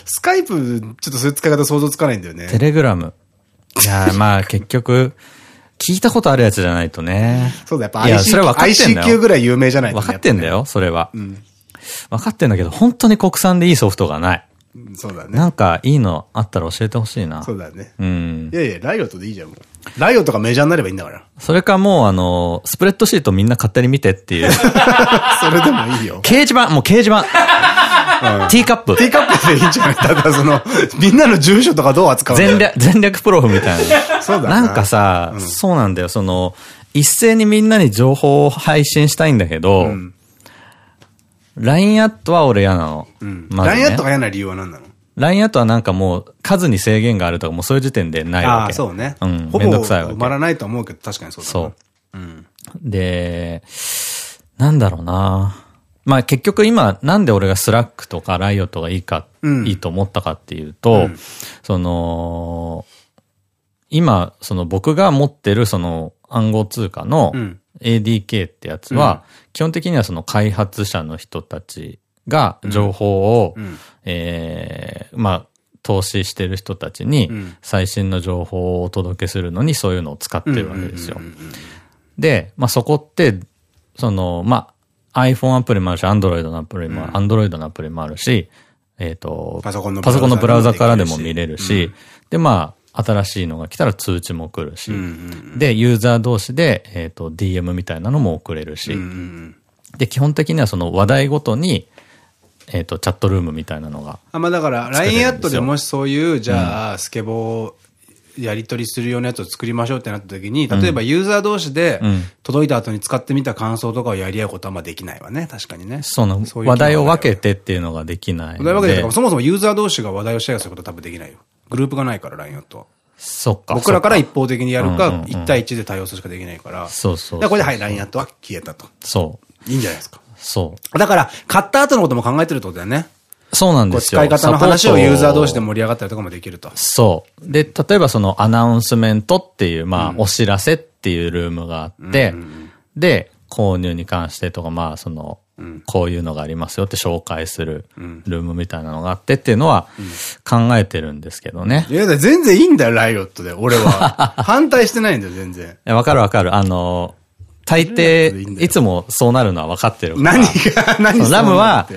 スカイプ、ちょっとそういう使い方想像つかないんだよね。テレグラム。いや まあ結局、聞いたことあるやつじゃないとね。そうだ、やっぱ IC ICQ ぐらい有名じゃない分かってんだよ、それは。うん。分かってんだけど、本当に国産でいいソフトがない。そうだね。なんかいいのあったら教えてほしいな。そうだね。うん。いやいや、ライオットでいいじゃん、もう。ライオットがメジャーになればいいんだから。それかもう、あの、スプレッドシートみんな勝手に見てっていう。それでもいいよ。掲示板、もう掲示板。ティーカップ。ティーカップでいいんじゃない？ただその、みんなの住所とかどう扱う全略、全略プロフみたいな。そうだなんかさ、そうなんだよ、その、一斉にみんなに情報を配信したいんだけど、LINE アットは俺嫌なの。LINE アットが嫌な理由は何なの？LINE アットはなんかもう数に制限があるとかもうそういう時点でないわけ。ああ、そうね。うん。めんどくさいわけ。埋まらないと思うけど確かにそうだそう。うん。で、なんだろうなまあ結局今なんで俺が Slack とか Riot がいいか、うん、いいと思ったかっていうと、うん、その、今、その僕が持ってるその暗号通貨の ADK ってやつは、基本的にはその開発者の人たちが情報を、ええまあ、投資してる人たちに最新の情報をお届けするのにそういうのを使ってるわけですよ。で、まあそこって、その、まあ iPhone アプリもあるし、Android のアプリも、Android のアプリもあるし、えっと、パソコンのブラウザからでも見れるし、で、まあ、新しいのが来たら通知も来るし、で、ユーザー同士で、えっ、ー、と、DM みたいなのも送れるし、で、基本的にはその話題ごとに、えっ、と、チャットルームみたいなのが。あ、まあだから、LINE アットでもしそういう、じゃあ、スケボー、やり取りするようなやつを作りましょうってなった時に、例えばユーザー同士で、届いた後に使ってみた感想とかをやり合うことはまあできないわね。確かにね。その、話題を分けてっていうのができない。話題分けてそもそもユーザー同士が話題をシェアすることは多分できないよ。グループがないから、LINE アットは。そっか。僕らから一方的にやるか、1対1で対応するしかできないから。そうそう。これで、はい、LINE アットは消えたと。そう。いいんじゃないですか。そう。だから、買った後のことも考えてるってことだよね。そうなんですよ。使い方の話をユーザー同士で盛り上がったりとかもできると。そう。で、例えばそのアナウンスメントっていう、まあ、お知らせっていうルームがあって、で、購入に関してとか、まあ、その、こういうのがありますよって紹介するルームみたいなのがあってっていうのは考えてるんですけどね。いや、全然いいんだよ、ライオットで。俺は。反対してないんだよ、全然。わかるわかる。あの、大抵、いつもそうなるのは分かってるから。何が、何ラムは、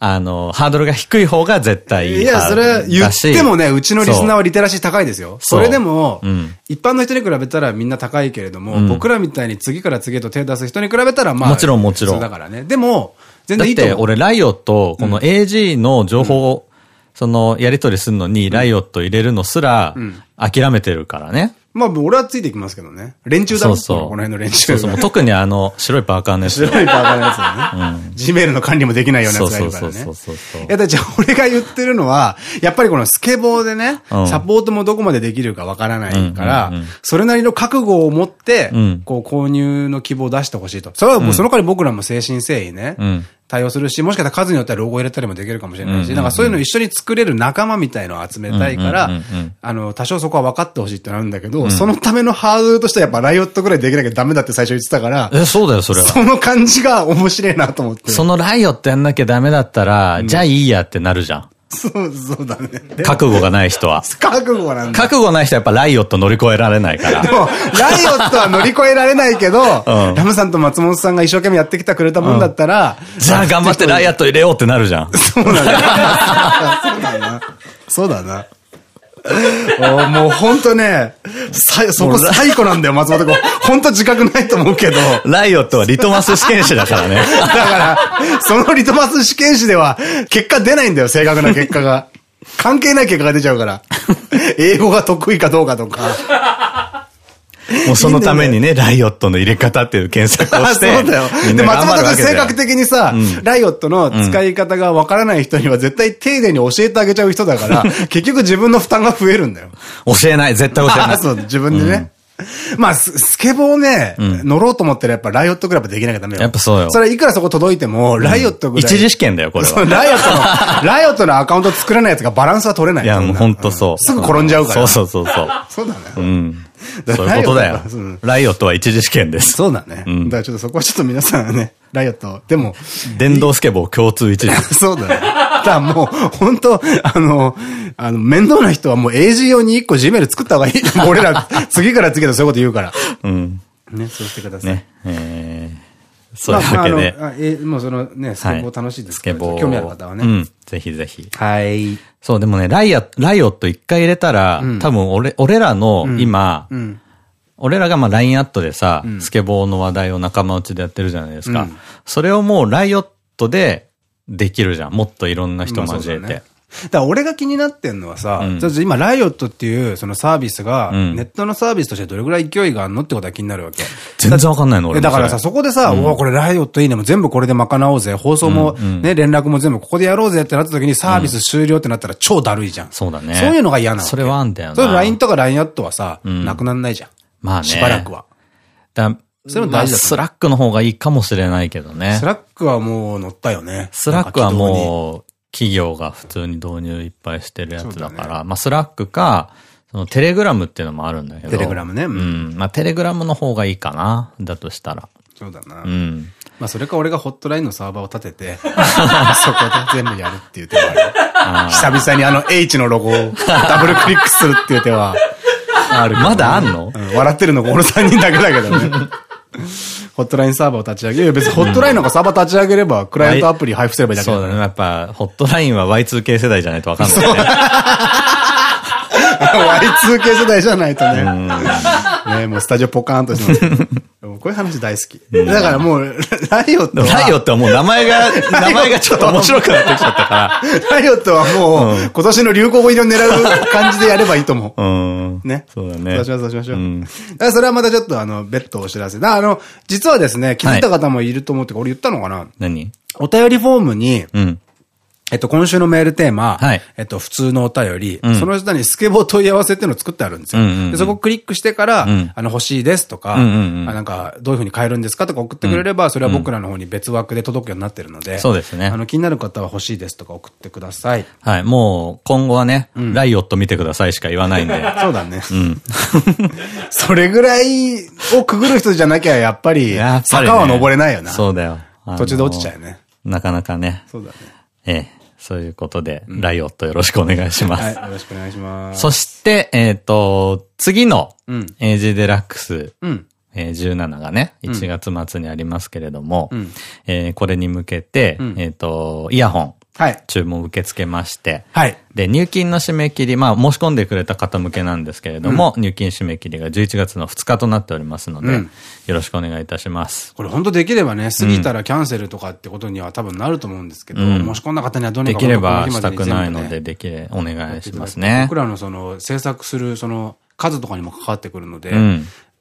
あの、ハードルが低い方が絶対いい。いや、それ言ってもね、うちのリスナーはリテラシー高いですよ。それでも、一般の人に比べたらみんな高いけれども、僕らみたいに次から次へと手出す人に比べたら、まあ、もちろんもちろん。だからね。でも、全然いいと思う。だって俺、ライオット、この AG の情報を、その、やり取りするのに、ライオット入れるのすら、諦めてるからね。まあ、俺はついていきますけどね。連中だそうそう。この辺の連中。そうそう。特にあの、白いパーカーのやつ。白いパーカーのやつだね。うん。G メールの管理もできないようなやつがいるからね。そうそうそう。いや、だじゃあ俺が言ってるのは、やっぱりこのスケボーでね、サポートもどこまでできるかわからないから、それなりの覚悟を持って、こう、購入の希望を出してほしいと。それはもうその代わり僕らも精神誠意ね、対応するし、もしかしたら数によってはロゴ入れたりもできるかもしれないし、なんかそういうのを一緒に作れる仲間みたいのを集めたいから、あの、多少そこは分かってほしいってなるんだけど、うん、そのためのハードルとしてはやっぱライオットぐらいできなきゃダメだって最初言ってたから。え、そうだよ、それは。その感じが面白いなと思って。そのライオットやんなきゃダメだったら、うん、じゃあいいやってなるじゃん。そう、そうだね。覚悟がない人は。覚悟なんだ。覚悟ない人はやっぱライオット乗り越えられないから。でも、ライオットは乗り越えられないけど、うん、ラムさんと松本さんが一生懸命やってきてくれたもんだったら、うん、じゃあ頑張ってライオット入れようってなるじゃん。そうだね。そうだな。そうだな。もう本当ね、そこ最古なんだよ、松本君。本当自覚ないと思うけど。ライオットはリトマス試験紙だからね。だから、そのリトマス試験紙では、結果出ないんだよ、正確な結果が。関係ない結果が出ちゃうから。英語が得意かどうかとか。もうそのためにね、ライオットの入れ方っていう検索をして。そうだよ。で、松本君性格的にさ、ライオットの使い方がわからない人には絶対丁寧に教えてあげちゃう人だから、結局自分の負担が増えるんだよ。教えない、絶対教えない。そう、自分でね。まあ、スケボーね、乗ろうと思ったらやっぱライオットクラブできなきゃダメよ。やっぱそうよ。それいくらそこ届いても、ライオットぐらい。一次試験だよ、これは。ライオットの、ライオットのアカウント作れないやつがバランスは取れない。いや、もうほんとそう。すぐ転んじゃうから。そうそうそうそう。そうだね。うん。そういうことだよ。ライオットは一次試験です。そうだね。だからちょっとそこはちょっと皆さんね、ライオット。でも。電動スケボー共通一次。そうだね。だもう、本当あの、あの、面倒な人はもう AG 用に一個 G メール作った方がいい。俺ら、次から次へとそういうこと言うから。うん。ね、そうしてください。ね。えーそういうわけで。まあ、え、もうそのね、スケボー楽しいですけど、興味ある方はね。うん。ぜひぜひ。はい。そう、でもね、ライア、ライオット一回入れたら、多分俺、俺らの今、俺らがまあ LINE アットでさ、スケボーの話題を仲間内でやってるじゃないですか。それをもうライオットでできるじゃん。もっといろんな人交えて。だから俺が気になってんのはさ、うん、今ライオットっていうそのサービスが、ネットのサービスとしてどれぐらい勢いがあるのってことは気になるわけ。全然わかんないの俺だからさ、そこでさ、うわ、これライオットいいね、も全部これで賄おうぜ、放送もね、連絡も全部ここでやろうぜってなった時にサービス終了ってなったら超だるいじゃん。そうだね。そういうのが嫌なの。それはあんだよな。それ LINE とか LINE アットはさ、なくなんないじゃん。まあね。しばらくは。だそれも大事だ、スラックの方がいいかもしれないけどね。スラックはもう乗ったよね。 Slack はもう、企業が普通に導入いっぱいしてるやつだから、ね、まあ Slack か、その Telegram っていうのもあるんだけど。テレグラムね。うん。まあ Telegram の方がいいかな。だとしたら。そうだな。うん。まあそれか俺が Hotline のサーバーを立てて、そこで全部やるっていう手はある。久々にあの H のロゴをダブルクリックするっていう手はある。まだあんの、うん、笑ってるのが俺3人だけだけどね。ホットラインサーバーを立ち上げる。別にホットラインなんかサーバー立ち上げれば、クライアントアプリ配布すればいいだけだ、そうだね。やっぱ、ホットラインは Y2K 世代じゃないとわかんないね。Y2K 世代じゃないとね。ねもうスタジオポカーンとしてます。こういう話大好き。だからもう、ライオットは。ライオットはもう名前が、名前がちょっと面白くなってきちゃったから。ライオットはもう、今年の流行語入りを狙う感じでやればいいと思う。うん。ね。そうだね。そうしましょう、そうしましょう。だからそれはまたちょっとあの、別途お知らせ。あの、実はですね、気づいた方もいると思って、俺言ったのかな何？お便りフォームに、うん。えっと、今週のメールテーマ、はい、えっと、普通のお便り、うん、その下にスケボー問い合わせっていうのを作ってあるんですよ。でそこをクリックしてから、うん、あの、欲しいですとか、あなんか、どういうふうに変えるんですかとか送ってくれれば、それは僕らの方に別枠で届くようになってるので、そうですね。あの、気になる方は欲しいですとか送ってください。はい、もう、今後はね、ライオット見てくださいしか言わないんで。そうだね。うん。それぐらいをくぐる人じゃなきゃ、やっぱり、坂は登れないよな。そうだよ。途中で落ちちゃうよね。なかなかね。そうだね。ええ。そういうことで、うん、ライオットよろしくお願いします。はい、よろしくお願いします。そして、えっ、ー、と、次の、AG デラックス、うん、えー、17がね、1月末にありますけれども、うん、えー、これに向けて、えっと、イヤホン、はい。注文受け付けまして。はい。で、入金の締め切り、まあ、申し込んでくれた方向けなんですけれども、うん、入金締め切りが11月の2日となっておりますので、うん、よろしくお願いいたします。これ本当できればね、過ぎたらキャンセルとかってことには多分なると思うんですけど、うん、申し込んだ方にはどうにかできればしたくないので、できれ、お願いしますね。僕らのその、制作するその、数とかにも関わってくるので、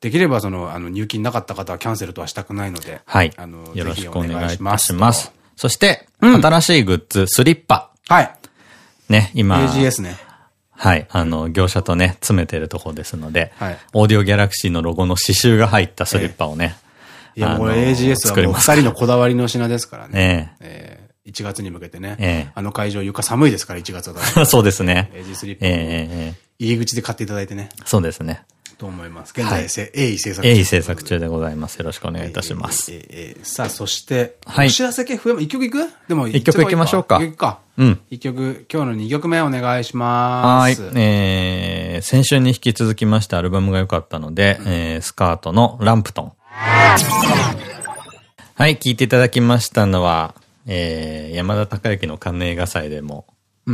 できればその、あの、入金なかった方はキャンセルとはしたくないので、はい。あの、よろしくお願いします。そして、新しいグッズ、スリッパ。はい。ね、今。AGS ね。はい。あの、業者とね、詰めてるところですので、はい。オーディオギャラクシーのロゴの刺繍が入ったスリッパをね。いや、これ AGS はもう二人のこだわりの品ですからね。ええ。1月に向けてね。ええ。あの会場床寒いですから、1月は。そうですね。AG スリッパ。ええ。入り口で買っていただいてね。そうですね。と思います。現在、鋭意制作中。鋭意制作中でございます。よろしくお願いいたします。さあ、そして、はい。お知らせ系増え一曲いくでも、一曲いきましょうか。一曲か。うん。一曲、今日の二曲目お願いします。はい。えー、先週に引き続きましてアルバムが良かったので、えー、スカートのランプトン。はい、聴いていただきましたのは、えー、山田孝之の関連映画祭でも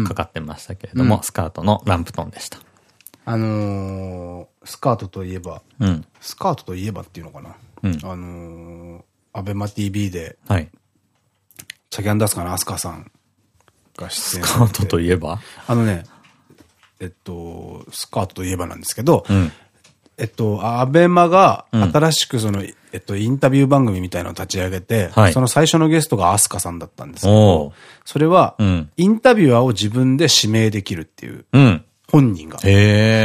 かかってましたけれども、うん、スカートのランプトンでした。あのー、スカートといえば、うん、スカートといえばっていうのかな。うん、あのー、アベマ TV で、はい。チャキャンダスカのアスカさんが出演スカートといえば？あのね、えっと、スカートといえばなんですけど、うん、えっと、アベマが新しくその、うん、えっと、インタビュー番組みたいなのを立ち上げて、はい、その最初のゲストがアスカさんだったんですけど、それは、うん、インタビュアーを自分で指名できるっていう。うん本人が。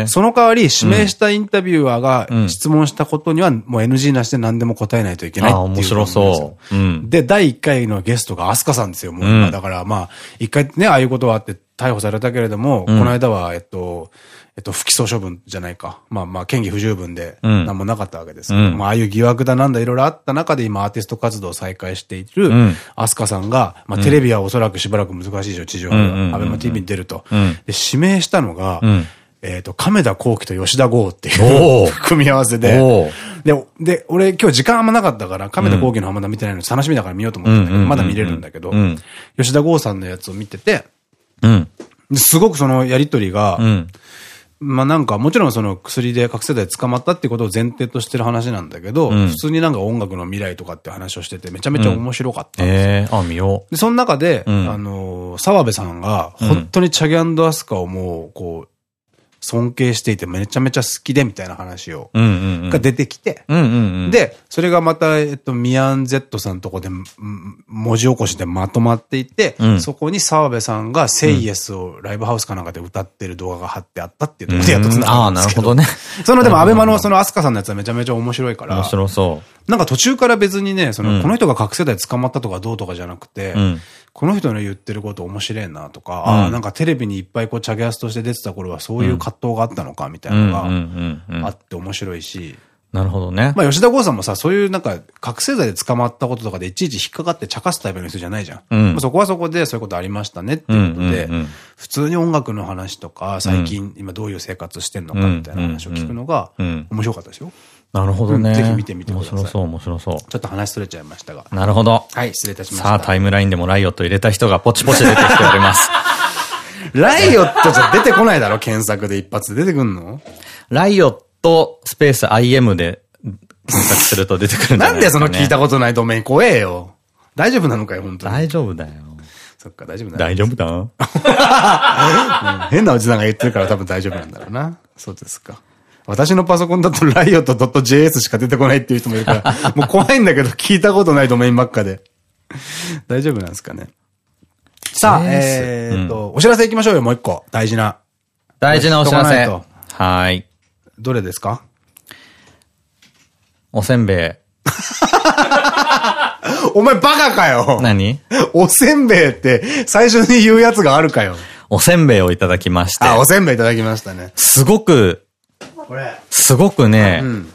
その代わり、指名したインタビュアーが質問したことには、もう NG なしで何でも答えないといけないっていう。あ、面白そう。うん、で、第1回のゲストがアスカさんですよ、もう。うん、だからまあ、一回ね、ああいうことはあって逮捕されたけれども、うん、この間は、えっと、えっと、不起訴処分じゃないか。まあまあ、嫌疑不十分で、何もなかったわけですけど、うん、まあ、ああいう疑惑だなんだいろいろあった中で今アーティスト活動を再開している、アスカさんが、まあ、テレビはおそらくしばらく難しいでしょ、地上波アベマ TV に出ると。で、指名したのが、えっと、亀田光輝と吉田剛っていう 組み合わせで、で、で、俺今日時間あんまなかったから、亀田光輝のまだ見てないの楽しみだから見ようと思ってたんだけど、まだ見れるんだけど、吉田剛さんのやつを見てて、すごくそのやりとりが、まあなんかもちろんその薬で覚醒剤捕まったってことを前提としてる話なんだけど、うん、普通になんか音楽の未来とかって話をしててめちゃめちゃ面白かったんですよ。うん、えー、あ、見よう。で、その中で、うん、あの、澤部さんが本当にチャギアスカをもう、こう、尊敬していてめちゃめちゃ好きでみたいな話を、が出てきて、で、それがまた、えっと、ミアン Z さんのとこで、文字起こしでまとまっていて、うん、そこに澤部さんがセイエスをライブハウスかなんかで歌ってる動画が貼ってあったっていうところでやっと繋が。ああ、なるほどね。そのでもアベマのそのアスカさんのやつはめちゃめちゃ面白いから。面白そう。なんか途中から別にね、その、この人が覚醒剤捕まったとかどうとかじゃなくて、この人の言ってること面白いなとか、ああ、なんかテレビにいっぱいこう、チャゲアスとして出てた頃はそういう葛藤があったのかみたいなのがあって面白いし、なるほどね。まあ吉田剛さんもさ、そういうなんか、覚醒剤で捕まったこととかでいちいち引っかかって茶化すタイプの人じゃないじゃん。うん、そこはそこでそういうことありましたねっていうことで、普通に音楽の話とか、最近今どういう生活してんのかみたいな話を聞くのが、面白かったですよ。なるほどね。ぜひ見てみてください。面白そう、面白そう。ちょっと話それちゃいましたが。なるほど。はい、失礼いたしました。さあ、タイムラインでもライオット入れた人がポチポチ出てきております。ライオットじゃ出てこないだろ検索で一発で出てくんの？ライオットスペース IM で検索すると出てくるんじゃないなんでその聞いたことないドメイン怖えよ。大丈夫なのかよ、本当に。大丈夫だよ。そっか、大丈夫だ大丈夫だ 変なおじさんが言ってるから多分大丈夫なんだろうな。そうですか。私のパソコンだとライオット .js しか出てこないっていう人もいるから、もう怖いんだけど聞いたことないドメインばっかで。大丈夫なんですかね。さあ、えーっと、お知らせ行きましょうよ、もう一個。大事な。大事なお知らせ。はい。どれですか？おせんべい。お前バカかよ何？おせんべいって最初に言うやつがあるかよ。おせんべいをいただきまして。あ、おせんべいいただきましたね。すごく。すごくね、うん、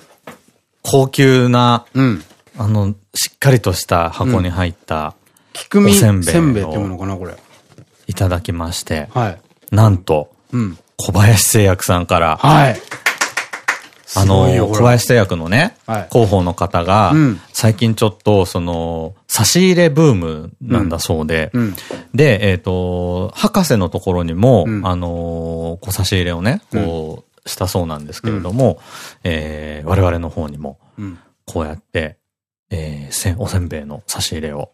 高級な、うん、あの、しっかりとした箱に入った、菊見せんべい。せんべいっていうのかな、これ。いただきまして。はい。なんと、うん、小林製薬さんから、はい。あの、小林製薬のね、広報の方が、最近ちょっと、その、差し入れブームなんだそうで、で、えっと、博士のところにも、あの、こう差し入れをね、こう、したそうなんですけれども、え我々の方にも、こうやって、えー、おせんべいの差し入れを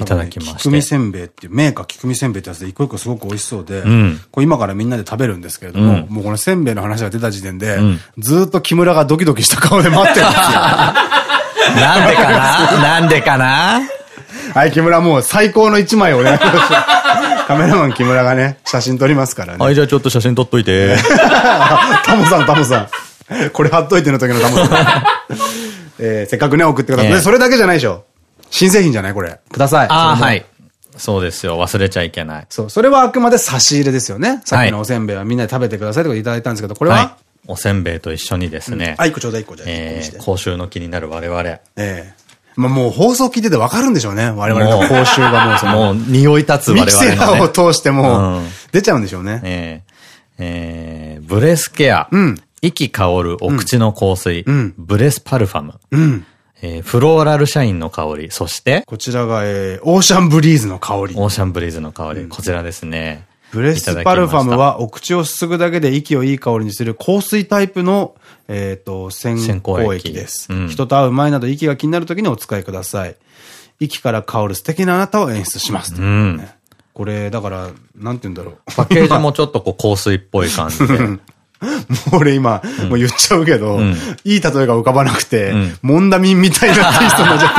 いただきました。菊みせんべいっていう、メーカー菊みせんべいってやつで一個一個すごく美味しそうで、うん、これ今からみんなで食べるんですけれども、うん、もうこのせんべいの話が出た時点で、うん、ずっと木村がドキドキした顔で待ってるんですよ。なんでかな？なんでかな？はい、木村もう最高の一枚をね、カメラマン木村がね、写真撮りますからね。はい、じゃあちょっと写真撮っといて。タモさん、タモさん。これ貼っといての時のタモさん。えー、せっかくね、送ってください。えー、それだけじゃないでしょ。新製品じゃないこれ。ください。ああ、はい。そうですよ。忘れちゃいけない。そう。それはあくまで差し入れですよね。さっきのおせんべいはみんなで食べてくださいとかいただいたんですけど、これは、はい、おせんべいと一緒にですね。あ、一個ちょうだい一個じゃえー、講習の気になる我々。ええまあもう放送聞いててわかるんでしょうね。我々の講習がもうその。もう匂い立つ我々、ね。ミキセラーを通しても、出ちゃうんでしょうね。えええー、ブレスケア。うん。息香るお口の香水。うん。ブレスパルファム。うん。えー、フローラルシャインの香り、そして、こちらが、えー、オーシャンブリーズの香り。オーシャンブリーズの香り、うん、こちらですね。ブレスパルファムは、お口をすすぐだけで息をいい香りにする香水タイプの、えっ、ー、と、洗口液です。うん、人と会う前など息が気になる時にお使いください。息から香る素敵なあなたを演出します、ね。うん、これ、だから、なんて言うんだろう。パッケージもちょっとこう香水っぽい感じで。もう俺今、もう言っちゃうけど、いい例えが浮かばなくて、モンダミンみたいなテイストになっちゃっ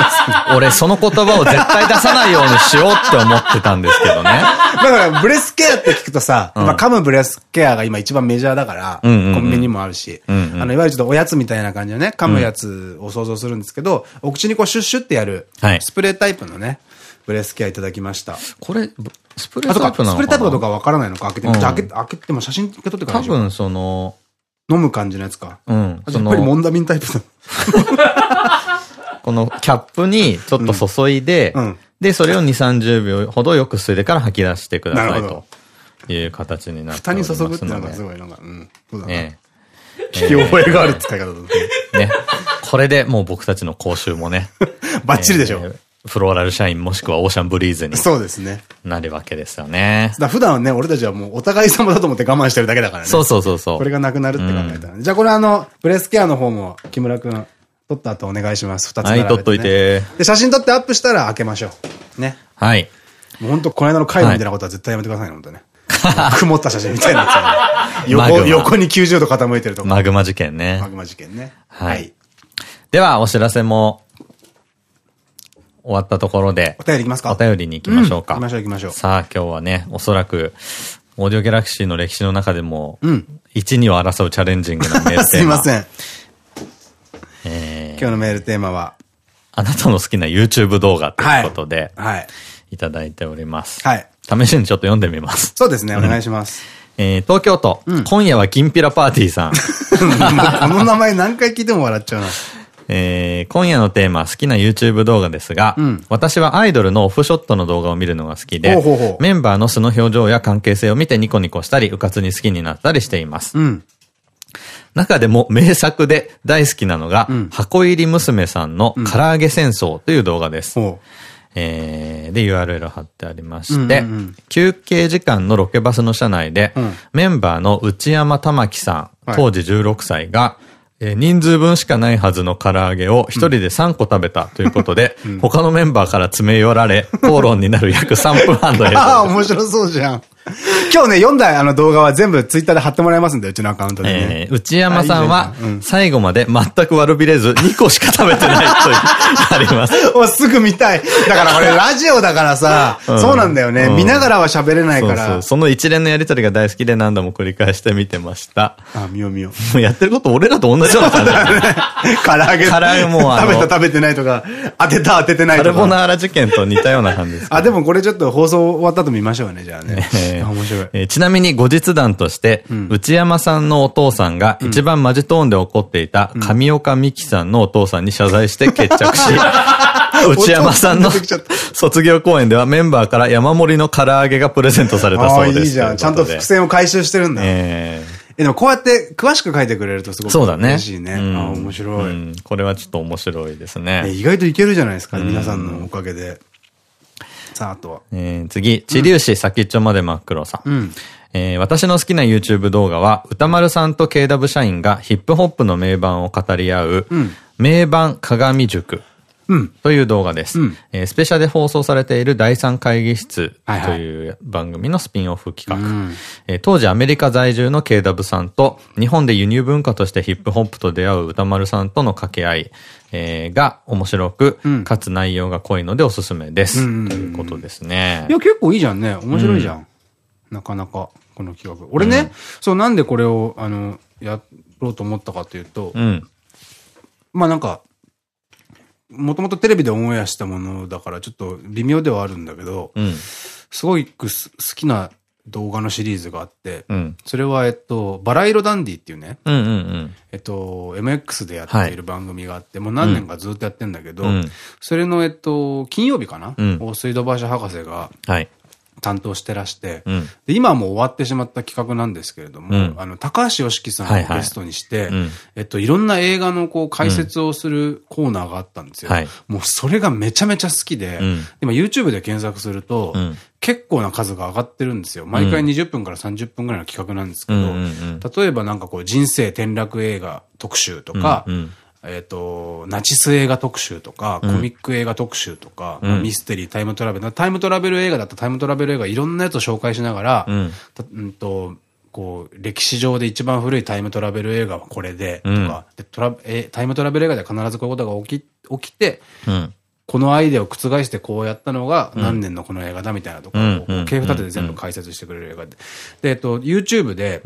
た 俺その言葉を絶対出さないようにしようって思ってたんですけどね。だからブレスケアって聞くとさ、まあ噛むブレスケアが今一番メジャーだから、コンビニにもあるし、あの、いわゆるちょっとおやつみたいな感じのね、噛むやつを想像するんですけど、お口にこうシュッシュってやる、スプレータイプのね、ブレスケアいただきました。これ、スプレータイプなのスプレータイプかどうかわからないのか開けてみて、開け開けても写真受け取ってから多分その、飲む感じのやつか。うん。やっぱりモンダミンタイプだ。このキャップにちょっと注いで、うん、で、それを2、30秒ほどよく吸いでから吐き出してくださいという形になって蓋に注ぐってのがすごいのが、うん。そうだね。聞き覚えがある使い方だね。ね。これでもう僕たちの講習もね。バッチリでしょ。フローラルシャインもしくはオーシャンブリーズに。そうですね。なるわけですよね。だ普段はね、俺たちはもうお互い様だと思って我慢してるだけだからね。そうそうそうそう。これがなくなるって考えたら、ねじゃあこれあの、ブレスケアの方も木村くん、撮った後お願いします。二つ、ね、はい、撮っといて。で、写真撮ってアップしたら開けましょう。ね。はい。もう本当この間の回みたいなことは絶対やめてくださいね、本当ね。曇った写真みたいなやつ、ね、横、横に90度傾いてるとマグマ事件ね。マグマ事件ね。はい。では、お知らせも終わったところで。お便りいきますか？お便りに行きましょうか。行きましょう行きましょう。さあ、今日はね、おそらく、オーディオギャラクシーの歴史の中でも、うん。1、2を争うチャレンジングなメールテーマ。すいません。えー、今日のメールテーマは、あなたの好きな YouTube 動画ということで、はい。はい、いただいております。はい。試しにちょっと読んでみます。そうですね、お願いします。えー、東京都、うん、今夜はきんぴらパーティーさん。この名前何回聞いても笑っちゃうな。えー、今夜のテーマ、好きな YouTube 動画ですが、うん、私はアイドルのオフショットの動画を見るのが好きで、ほうほうほう。メンバーの素の表情や関係性を見てニコニコしたり、うかつに好きになったりしています。うん、中でも名作で大好きなのが、うん、箱入り娘さんの唐揚げ戦争という動画です。えー、で、URL 貼ってありまして、休憩時間のロケバスの車内で、うん、メンバーの内山玉樹さん、当時16歳が、え人数分しかないはずの唐揚げを一人で3個食べたということで、うん、他のメンバーから詰め寄られ、口論になる約3分半の映像。ああ、面白そうじゃん。今日ね、読んだあの動画は全部ツイッターで貼ってもらいますんで、うちのアカウントでね。えー、内山さんは、最後まで全く悪びれず、2個しか食べてないとあります。お、すぐ見たい。だからこれラジオだからさ、そうなんだよね。見ながらは喋れないから。そうその一連のやりとりが大好きで何度も繰り返して見てました。あ、見よう見よう。もうやってること俺らと同じような感じだね。唐揚げ。唐揚げも食べた食べてないとか、当てた当ててないとか。カルボナーラ事件と似たような感じです。あ、でもこれちょっと放送終わった後見ましょうね、じゃあね。面白い。ちなみに後日談として、うん、内山さんのお父さんが一番マジトーンで怒っていた上岡美希さんのお父さんに謝罪して 決着し、内山さんの卒業公演ではメンバーから山盛りの唐揚げがプレゼントされたそうです。いいじゃん。ちゃんと伏線を回収してるんだ。えーでもこうやって詳しく書いてくれるとすごく嬉しいね。ね。あ面白い、これはちょっと面白いですね。意外といけるじゃないですか、皆さんのおかげで。さあ、あとは。えー、次、地粒子先っちょまで真っ黒さん。うん、えー、私の好きな YouTube 動画は、歌丸さんと KW 社員がヒップホップの名盤を語り合う、うん、名盤鏡塾。という動画です。うん、えー、スペシャで放送されている第三会議室という番組のスピンオフ企画。うん、えー、当時アメリカ在住の KW さんと日本で輸入文化としてヒップホップと出会う歌丸さんとの掛け合い、えー、が面白く、うん、かつ内容が濃いのでおすすめです。ということですね。いや、結構いいじゃんね。面白いじゃん。なかなか、この企画。俺ね、そうなんでこれを、あの、やろうと思ったかというと、まあなんか、もともとテレビでオンエアしたものだからちょっと微妙ではあるんだけど、うん、すごい好きな動画のシリーズがあって、うん、それは、えっと、バラ色ダンディっていうね、えっと、MX でやっている番組があって、はい、もう何年かずっとやってんだけど、うん、それの、えっと、金曜日かな、うん、大水道橋博士が、はい担当してらして、うん、で今はもう終わってしまった企画なんですけれども、うん、あの、高橋良樹さんをゲストにして、えっと、いろんな映画のこう解説をするコーナーがあったんですよ。はい、もうそれがめちゃめちゃ好きで、うん、今 YouTube で検索すると、結構な数が上がってるんですよ。毎回20分から30分ぐらいの企画なんですけど、例えばなんかこう人生転落映画特集とか、えっと、ナチス映画特集とか、コミック映画特集とか、うん、ミステリー、タイムトラベル、タイムトラベル映画だったらタイムトラベル映画いろんなやつを紹介しながら、うん、うんと、こう、歴史上で一番古いタイムトラベル映画はこれで、とか、でトラえタイムトラベル映画で必ずこういうことが起き、起きて、うん、このアイデアを覆してこうやったのが何年のこの映画だみたいなとか、系譜立てて全部解説してくれる映画で。で、えっと、YouTube で、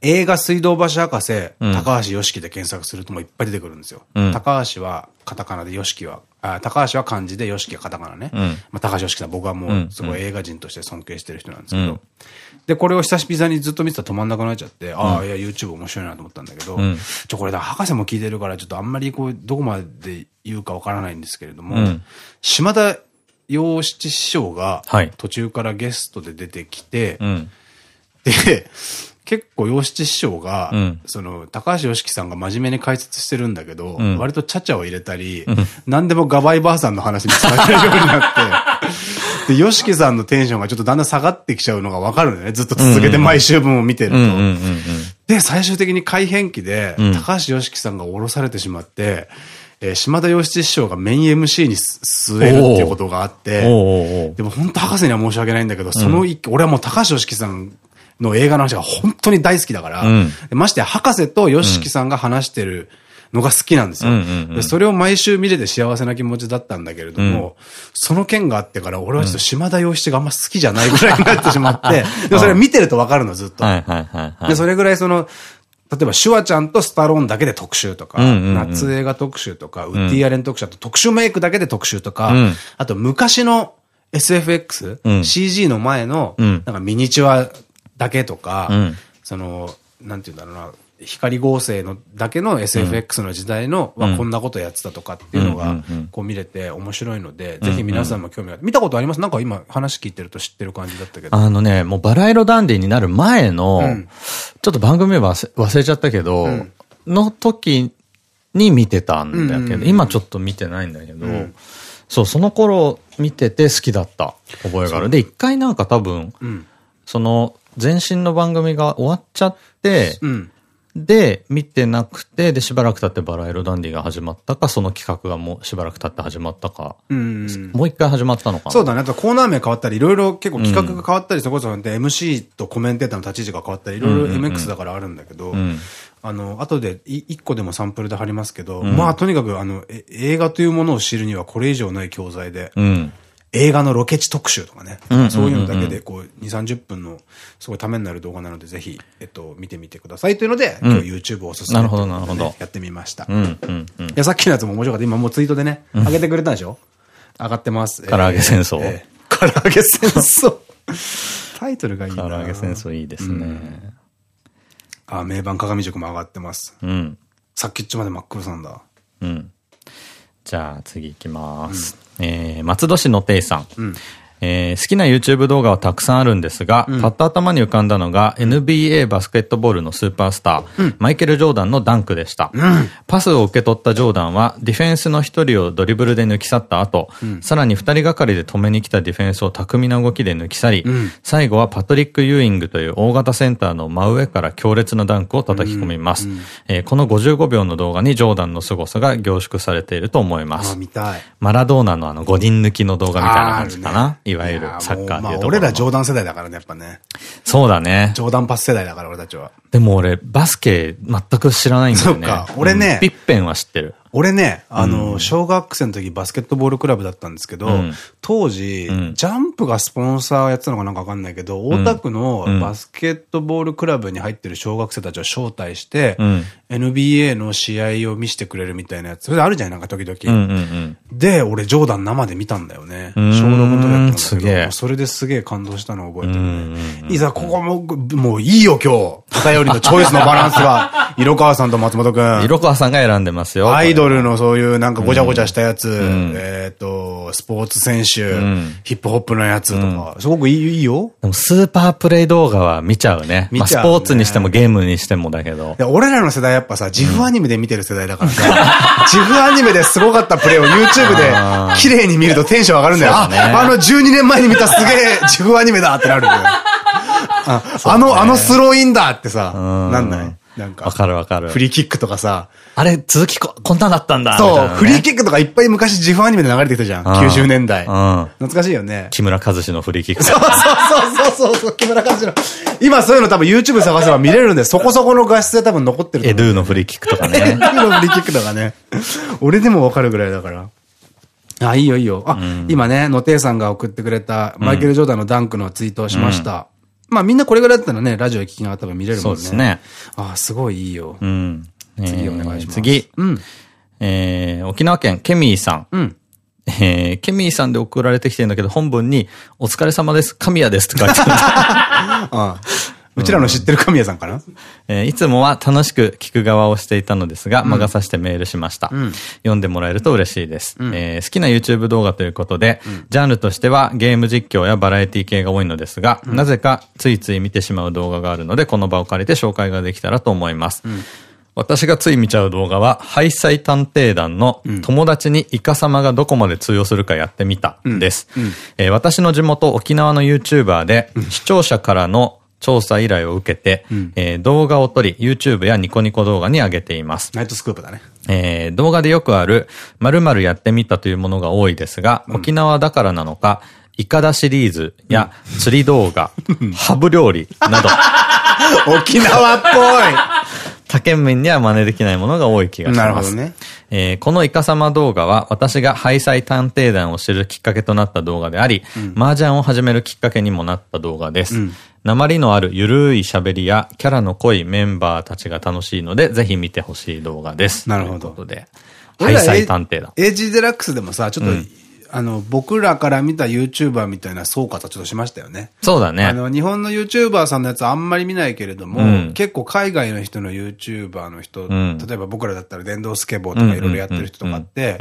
映画水道橋博士、高橋良樹で検索するともういっぱい出てくるんですよ。うん、高橋はカタカナで、良樹は、あ高橋は漢字で、良樹はカタカナね。うん、まあ高橋良樹さん僕はもうすごい映画人として尊敬してる人なんですけど。うん、で、これを久しぶりにずっと見てたら止まんなくなっちゃって、ああ、いや、YouTube 面白いなと思ったんだけど、ちょ、これだ、博士も聞いてるから、ちょっとあんまりこう、どこまで言うかわからないんですけれども、島田洋七師匠が途中からゲストで出てきて、で、結構、洋七師匠が、その、高橋良樹さんが真面目に解説してるんだけど、割とちゃちゃを入れたり、何でもガバイばあさんの話に伝えるようになって、で、ヨシキさんのテンションがちょっとだんだん下がってきちゃうのがわかるのね。ずっと続けて毎週分を見てると。で、最終的に改変期で、高橋良樹さんが降ろされてしまって、えー、島田洋七師匠がメイン MC に据えるっていうことがあって、でも本当博士には申し訳ないんだけど、その一、俺はもう高橋良樹さんの映画の話が本当に大好きだから、うん、まして博士とヨシキさんが話してるのが好きなんですよ。でそれを毎週見れて幸せな気持ちだったんだけれども、うん、その件があってから俺はちょっと島田洋七があんま好きじゃないぐらいになってしまって、でもそれ見てるとわかるのずっと。で、それぐらいその、例えば、シュワちゃんとスタローンだけで特集とか、夏映画特集とか、ウッディアレン特集と特殊メイクだけで特集とか、うん、あと昔の SFX、うん、CG の前の、なんかミニチュアだけとか、その、なんて言うんだろうな、光合成のだけの SFX の時代の、はこんなことやってたとかっていうのが、こう見れて面白いので、ぜひ皆さんも興味が、見たことあります？なんか今話聞いてると知ってる感じだったけど。あのね、もうバラ色ダンディになる前の、ちょっと番組忘れちゃったけど、の時に見てたんだけど、今ちょっと見てないんだけど、そう、その頃見てて好きだった覚えがある。で、一回なんか多分、その、前身の番組が終わっちゃって、で、見てなくて、で、しばらく経ってバラ色ダンディが始まったか、その企画がもうしばらく経って始まったか。うん、もう一回始まったのかな。そうだね。あとコーナー名変わったり、いろいろ結構企画が変わったり、そこそこで MC とコメンテーターの立ち位置が変わったり、いろいろ MX だからあるんだけど、あの、後で一個でもサンプルで貼りますけど、うん、まあとにかくあの、映画というものを知るにはこれ以上ない教材で、うん映画のロケ地特集とかね。そういうのだけで、こう、2、30分の、すごいためになる動画なので、ぜひ、えっと、見てみてくださいというので、今日 YouTube をおすすめ、なるほど、なるほど。やってみました。いや、さっきのやつも面白かった。今もうツイートでね、上げてくれたでしょ？上がってます。唐揚げ戦争。唐揚げ戦争。タイトルがいいな。唐揚げ戦争いいですね。あ、名盤鏡塾も上がってます。うん。さっきっちまで真っ黒さんだ。うん。じゃあ次行きます。えー、松戸市のていさん。うんえー、好きな YouTube 動画はたくさんあるんですが、うん、パッと頭に浮かんだのが NBA バスケットボールのスーパースター、うん、マイケル・ジョーダンのダンクでした。うん、パスを受け取ったジョーダンはディフェンスの一人をドリブルで抜き去った後、さらに二人がかりで止めに来たディフェンスを巧みな動きで抜き去り、最後はパトリック・ユーイングという大型センターの真上から強烈なダンクを叩き込みます。えこの55秒の動画にジョーダンの凄さが凝縮されていると思います。マラドーナのあの5人抜きの動画みたいな感じかな、いわゆるサッカーでいうと俺らジョーダン世代だからね、やっぱね。そうだね。ジョーダンパス世代だから、俺たちは。でも俺、バスケ全く知らないんだよね。そっか。俺ね、ピッペンは知ってる。俺ね、あの、小学生の時バスケットボールクラブだったんですけど、当時、ジャンプがスポンサーやってたのかなんかわかんないけど、大田区のバスケットボールクラブに入ってる小学生たちを招待して、NBA の試合を見せてくれるみたいなやつ。それあるじゃん、なんか時々。で、俺ジョーダン生で見たんだよね。小6の時だったんだけど、それですげえ感動したのを覚えてるね。いざ、ここも、もういいよ今日。偏りのチョイスのバランスが。色川さんと松本くん。色川さんが選んでますよ。アイドルのそういうなんかごちゃごちゃしたやつ、えっと、スポーツ選手、ヒップホップのやつとか、すごくいいよ。でもスーパープレイ動画は見ちゃうね。まあスポーツにしてもゲームにしてもだけど。俺らの世代やっぱさ、自負アニメで見てる世代だからさ、自負アニメですごかったプレイを YouTube で綺麗に見るとテンション上がるんだよ。あ、あの12年前に見たすげえ自負アニメだってなるんだよ。あの、あのスローインだってさ、なんない？なんか。わかるわかる。フリーキックとかさ。あれ、続きこ、こんなんだったんだ。そう、フリーキックとかいっぱい昔自負アニメで流れてきたじゃん。90年代。懐かしいよね。木村和志のフリーキック。そうそうそうそう、木村和志の。今そういうの多分 YouTube 探せば見れるんで、そこそこの画質で多分残ってるエドゥのフリーキックとかね。エドゥのフリーキックとかね。俺でもわかるぐらいだから。あ、いいよいいよ。あ、今ね、野亭さんが送ってくれたマイケル・ジョーダンのダンクのツイートをしました。まあみんなこれぐらいだったらね、ラジオ聞きながら多分見れるもんね。そうですね。ああ、すごいいいよ。うん。次お願いします。次。うん。えー、沖縄県ケミーさん。うん。えー、ケミーさんで送られてきてるんだけど、本文に、お疲れ様です、神谷ですって書いてある。うちらの知ってる神谷さんかな、えー、いつもは楽しく聞く側をしていたのですが、魔が差してメールしました。うん、読んでもらえると嬉しいです。うん、えー、好きな YouTube 動画ということで、うん、ジャンルとしてはゲーム実況やバラエティ系が多いのですが、なぜかついつい見てしまう動画があるので、この場を借りて紹介ができたらと思います。私がつい見ちゃう動画は、ハイサイ探偵団の友達にイカ様がどこまで通用するかやってみたです。私の地元沖縄の YouTuber で、視聴者からの調査依頼を受けて、うん、えー、動画を撮り、YouTube やニコニコ動画に上げています。ナイトスクープだね。えー、動画でよくある、〇〇やってみたというものが多いですが、うん、沖縄だからなのか、イカダシリーズや釣り動画、ハブ料理など。沖縄っぽい他県民には真似できないものが多い気がします。なるほどね。えー、このイカ様動画は私がハイサイ探偵団を知るきっかけとなった動画であり、うん、麻雀を始めるきっかけにもなった動画です。うん、鉛のあるゆるい喋りやキャラの濃いメンバーたちが楽しいので、ぜひ見てほしい動画です。なるほど。ということで。ハイサイ探偵団。エイジデラックスでもさ、ちょっと、うんあの、僕らから見た YouTuber みたいな総括はちょっとしましたよね。そうだね。あの、日本の YouTuber さんのやつあんまり見ないけれども、うん、結構海外の人の YouTuber の人、うん、例えば僕らだったら電動スケボーとかいろいろやってる人とかって、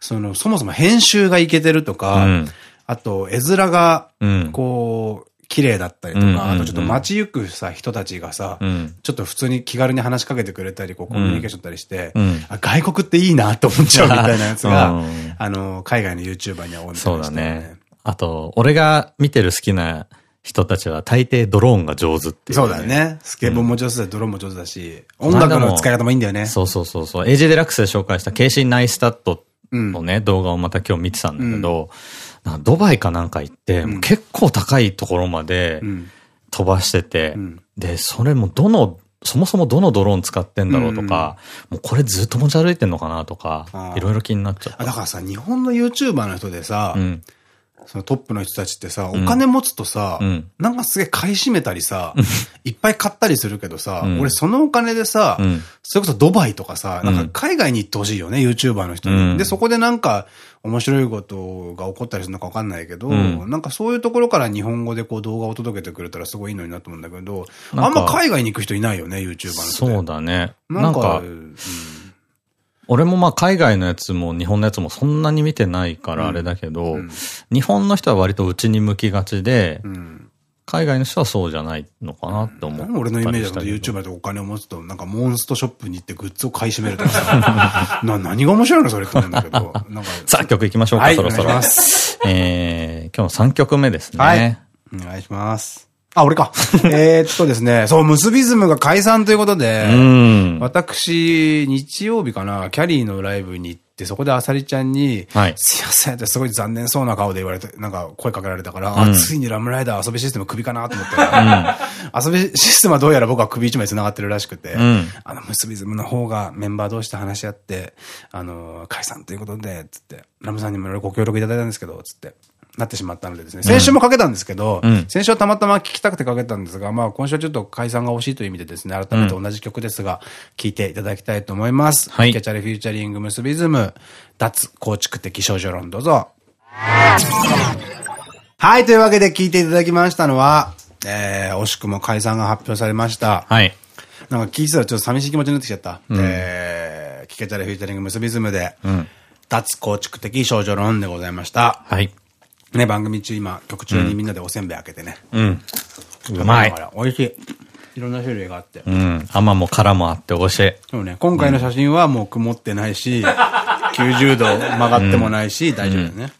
その、そもそも編集がいけてるとか、うん、あと、絵面が、こう、綺麗だったりとか、あとちょっと街行くさ、人たちがさ、うん、ちょっと普通に気軽に話しかけてくれたり、こう、コミュニケーション取ったりして、うん、あ外国っていいなと思っちゃうみたいなやつが、あの、海外の YouTuber には多いんそうだね。あと、俺が見てる好きな人たちは大抵ドローンが上手っていう、ね。そうだね。スケボーも上手だし、ドローンも上手だし、音楽の使い方もいいんだよね。そうそうそうそう。AJ デラックスで紹介したケイシー・ナイスタットのね、動画をまた今日見てたんだけど、ドバイかなんか行って、結構高いところまで、飛ばしてて、うん、で、それもどの、そもそもどのドローン使ってんだろうとか、うん、もうこれずっと持ち歩いてんのかなとか、いろいろ気になっちゃう。だからさ、日本の YouTuber の人でさ、うん、そのトップの人たちってさ、お金持つとさ、うん、なんかすげえ買い占めたりさ、いっぱい買ったりするけどさ、うん、俺そのお金でさ、うん、それこそドバイとかさ、なんか海外に行ってほしいよね、YouTuber の人に。で、そこでなんか面白いことが起こったりするのかわかんないけど、なんかそういうところから日本語でこう動画を届けてくれたらすごいいいのになと思うんだけど、あんま海外に行く人いないよね、YouTuber の人そうだね。なんか、うん俺もまあ海外のやつも日本のやつもそんなに見てないからあれだけど、うん、日本の人は割と内に向きがちで、うん、海外の人はそうじゃないのかなって思う。俺のイメージだと YouTuber でお金を持つと、なんかモンストショップに行ってグッズを買い占めるとかさ、な、何が面白いのそれって思うんだけど。なんかさあ曲行きましょうか、はい、そろそろ。えー、今日の3曲目ですね。はい。お願いします。あ、俺か。えっとですね、そう、ムスビズムが解散ということで、私、日曜日かな、キャリーのライブに行って、そこであさりちゃんに、はい、すいませんってすごい残念そうな顔で言われて、なんか声かけられたから、うん、あ、ついにラムライダー遊びシステム首かなと思ったら、うん、遊びシステムはどうやら僕は首一枚繋がってるらしくて、うん、あの、ムスビズムの方がメンバー同士で話し合って、あの、解散ということで、つって、ラムさんにもいろいろご協力いただいたんですけど、つって。なってしまったのでですね、先週もかけたんですけど、うん、先週はたまたま聞きたくてかけたんですが、まあ今週はちょっと解散が欲しいという意味でですね、改めて同じ曲ですが、聴いていただきたいと思います。はい。ケチャレフューチャリングムスビズム、脱構築的少女論どうぞ。はい、というわけで聴いていただきましたのは、えー、惜しくも解散が発表されました。はい。なんか聞いてたらちょっと寂しい気持ちになってきちゃった。うん、えー、キケチャレフューチャリングムスビズムで、うん、脱構築的少女論でございました。はい。ね、番組中今、曲中にみんなでおせんべい開けてね。うん。うまい。美味しい。いろんな種類があって。うん。甘も辛もあって美味しい。そうね。今回の写真はもう曇ってないし、90度曲がってもないし、大丈夫だよね。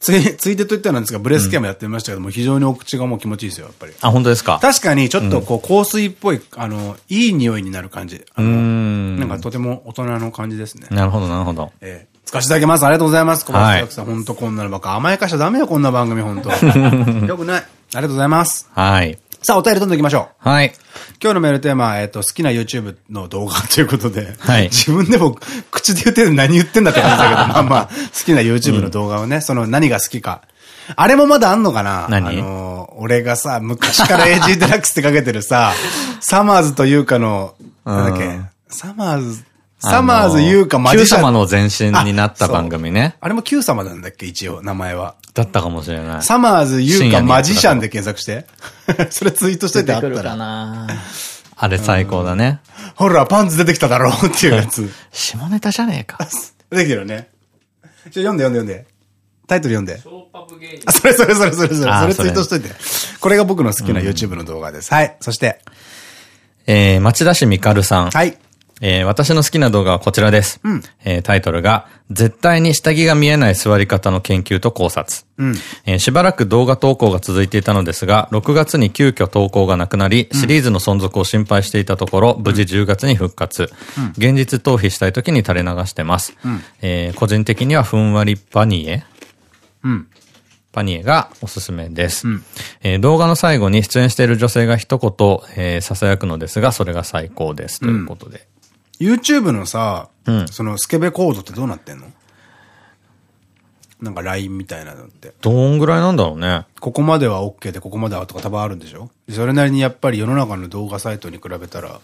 つい、ついでと言ったらなんですが、ブレスケアもやってみましたけども、非常にお口がもう気持ちいいですよ、やっぱり。あ、本当ですか？確かに、ちょっとこう、香水っぽい、あの、いい匂いになる感じ。うん。なんかとても大人の感じですね。なるほど、なるほど。ええ使わせていただきます。ありがとうございます。小林さん、本当こんなのばっか甘やかしちゃダメよ、こんな番組、本当 よくない。ありがとうございます。はい。さあ、お便りどんどん行きましょう。はい。今日のメールテーマは、えっ、と、好きな YouTube の動画ということで、はい。自分でも口で言ってる何言ってんだって感じだけど、まあまあ、好きな YouTube の動画をね、その何が好きか。あれもまだあんのかな？何？あの、俺がさ、昔から AG デラックスってかけてるさ、サマーズというかの、なんだっけ、サマーズ、サマーズ優香マジシャン。Q 様の前身になった番組ね。あれも Q 様なんだっけ一応、名前は。だったかもしれない。サマーズ優香マジシャンで検索して。それツイートしといてあったら。あれ最高だね。ほら、パンツ出てきただろうっていうやつ。下ネタじゃねえか。出てきてるね。ちょ、読んで読んで読んで。タイトル読んで。あ、それそれそれそれそれ。それツイートしといて。これが僕の好きな YouTube の動画です。はい。そして。えー、町田市みかるさん。はい。えー、私の好きな動画はこちらです。うん、えー、タイトルが、絶対に下着が見えない座り方の研究と考察。うん、えー、しばらく動画投稿が続いていたのですが、6月に急遽投稿がなくなり、シリーズの存続を心配していたところ、無事10月に復活。うん、現実逃避したい時に垂れ流してます。うん、えー、個人的にはふんわりパニエ。うん。パニエがおすすめです。うん、えー、動画の最後に出演している女性が一言、えー、囁くのですが、それが最高です。ということで。YouTube のさ、うん、そのスケベコードってどうなってんの？なんか LINE みたいなのって。どんぐらいなんだろうね。ここまでは OK で、ここまではとか多分あるんでしょ？それなりにやっぱり世の中の動画サイトに比べたら、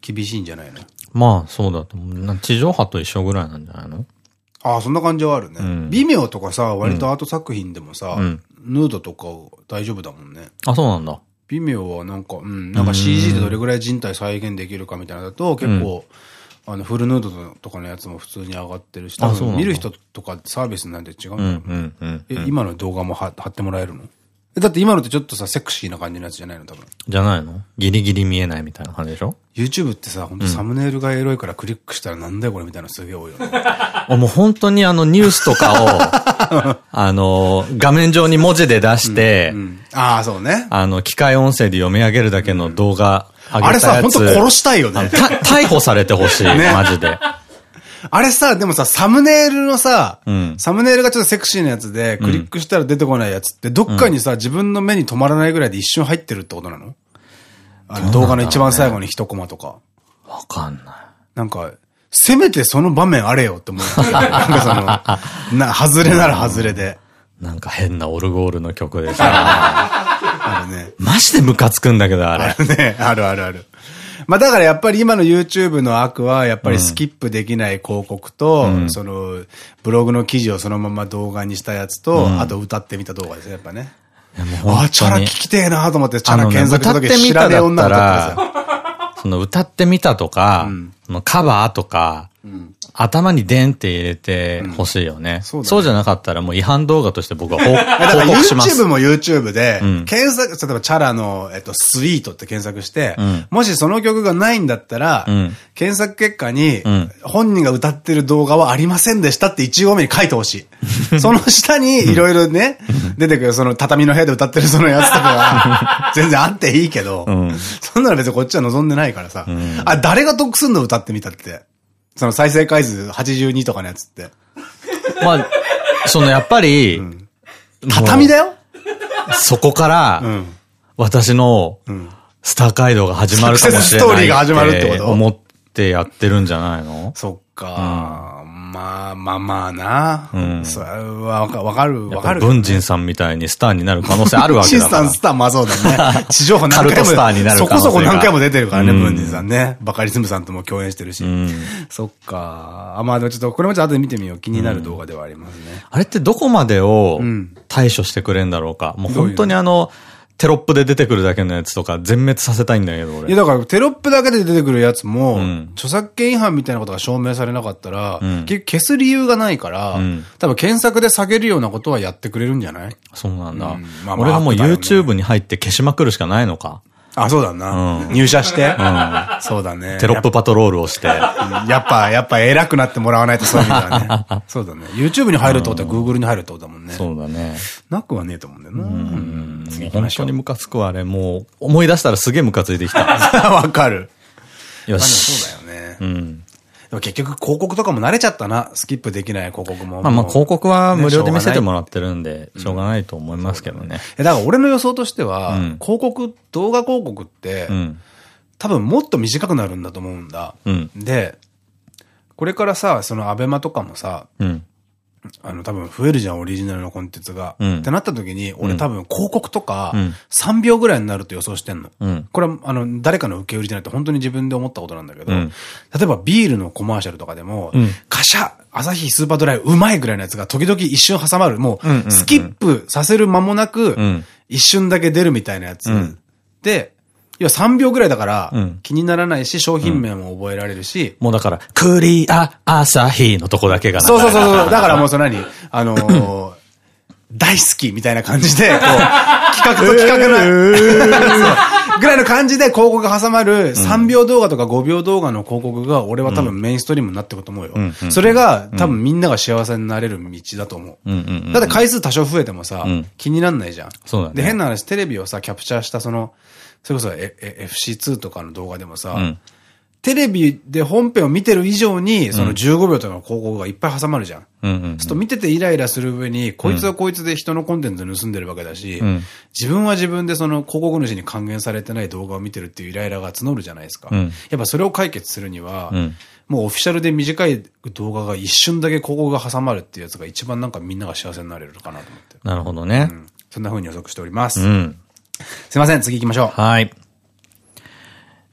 厳しいんじゃないの、うん、まあ、そうだと思う。地上波と一緒ぐらいなんじゃないの？ああ、そんな感じはあるね。うん、微妙とかさ、割とアート作品でもさ、うん、ヌードとか大丈夫だもんね。あ、そうなんだ。微妙はなんか、うん、なんか CG でどれぐらい人体再現できるかみたいなのだと、結構、あの、フルヌードとかのやつも普通に上がってるし、多分見る人とかサービスなんて違うんだろうね。え、今の動画も貼ってもらえるの？だって今のってちょっとさ、セクシーな感じのやつじゃないの多分。じゃないの？ギリギリ見えないみたいな感じでしょ ?YouTube ってさ、本当サムネイルがエロいからクリックしたらなんだよこれみたいなすげえ多いよね。もう本当にあのニュースとかを、あの、画面上に文字で出して、うんうん、ああ、そうね。あの、機械音声で読み上げるだけの動画あげたあれさ、本当殺したいよね。逮捕されてほしい、ね、マジで。あれさ、でもさ、サムネイルのさ、うん、サムネイルがちょっとセクシーなやつで、クリックしたら出てこないやつって、どっかにさ、自分の目に止まらないぐらいで一瞬入ってるってことなの？あの動画の一番最後に一コマとか。わかんない。なんか、せめてその場面あれよって思う。なんかその、な、外れなら外れで。なんか変なオルゴールの曲でさ。あるね。マジでムカつくんだけど、あれ。あるね。あるあるある。まあだからやっぱり今の YouTube の悪は、やっぱりスキップできない広告と、うん、その、ブログの記事をそのまま動画にしたやつと、うん、あと歌ってみた動画ですね、やっぱね。あ、チャラ聞きてえなと思って、チャラ検索した時知らねえ女だったら、その歌ってみたとか、うん、カバーとか、頭にデンって入れてほしいよね。そうそうじゃなかったらもう違反動画として僕は報 告します。YouTube も YouTube で、検索、例えばチャラの、えっと、スイートって検索して、もしその曲がないんだったら、検索結果に、本人が歌ってる動画はありませんでしたって1行目に書いてほしい。その下にいろいろね、出てくるその畳の部屋で歌ってるそのやつとかは、全然あっていいけど、そんなの別にこっちは望んでないからさ、あ、誰が得すんの歌ってみたって。その再生回数82とかのやつって。まあ、そのやっぱり、うん、畳だよ？そこから、うん、私のスター街道が始まるかもしれない。ストーリーが始まるってこと？思ってやってるんじゃないの？そっか。まあまあまあな。うん。それはわかる、わかる。文人さんみたいにスターになる可能性あるわけだから。文人さんスター、まあそうだね。地上波何回も。スターになるそこそこ何回も出てるからね、文人さんね。バカリズムさんとも共演してるし。そっか。あ、まあでもちょっと、これもちょっと後で見てみよう。気になる動画ではありますね。あれってどこまでを対処してくれんだろうか。もう本当にあの、テロップで出てくるだけのやつとか全滅させたいんだけど、俺。いや、だからテロップだけで出てくるやつも、うん、著作権違反みたいなことが証明されなかったら、うん、結局消す理由がないから、うん、多分検索で下げるようなことはやってくれるんじゃない？そうなんだ。まあ、俺はもう YouTube に入って消しまくるしかないのか。あ、そうだな。入社して？そうだね。テロップパトロールをして。やっぱ、やっぱ偉くなってもらわないとそういう意味だね。そうだね。YouTube に入るってことは Google に入るってことだもんね。そうだね。なくはねえと思うんだよな。本当にムカつくあれ。もう、思い出したらすげえムカついてきた。わかる。よし。そうだよね。うん。でも結局広告とかも慣れちゃったな。スキップできない広告も。まあまあ広告は無料で見せてもらってるんで、しょうがないと思いますけどね。だから俺の予想としては、広告、動画広告って、多分もっと短くなるんだと思うんだ。で、これからさ、そのアベマとかもさ、あの、多分増えるじゃん、オリジナルのコンテンツが。うん、ってなった時に、俺多分広告とか、3秒ぐらいになると予想してんの。うん、これは、あの、誰かの受け売りじゃなくて、本当に自分で思ったことなんだけど、うん、例えばビールのコマーシャルとかでも、カシャアサヒスーパードライうまいぐらいのやつが時々一瞬挟まる。もう、スキップさせる間もなく、一瞬だけ出るみたいなやつ。で、要は3秒ぐらいだから、気にならないし、商品名も覚えられるし。もうだから、クリアアサヒのとこだけがそうそうそうそう。だからもうその何？あのー、大好きみたいな感じで、こう、企画と企画の、ぐらいの感じで広告が挟まる3秒動画とか5秒動画の広告が俺は多分メインストリームになっていくと思うよ。それが多分みんなが幸せになれる道だと思う。だって回数多少増えてもさ、気になんないじゃん。で、変な話、テレビをさ、キャプチャーしたその、それこそ FC2 とかの動画でもさ、うん、テレビで本編を見てる以上に、その15秒とかの広告がいっぱい挟まるじゃん。そうすると見ててイライラする上に、こいつはこいつで人のコンテンツ盗んでるわけだし、うん、自分は自分でその広告主に還元されてない動画を見てるっていうイライラが募るじゃないですか。うん、やっぱそれを解決するには、うん、もうオフィシャルで短い動画が一瞬だけ広告が挟まるっていうやつが一番なんかみんなが幸せになれるかなと思って。なるほどね。そんな風に予測しております。うんすいません、次行きましょう。はい。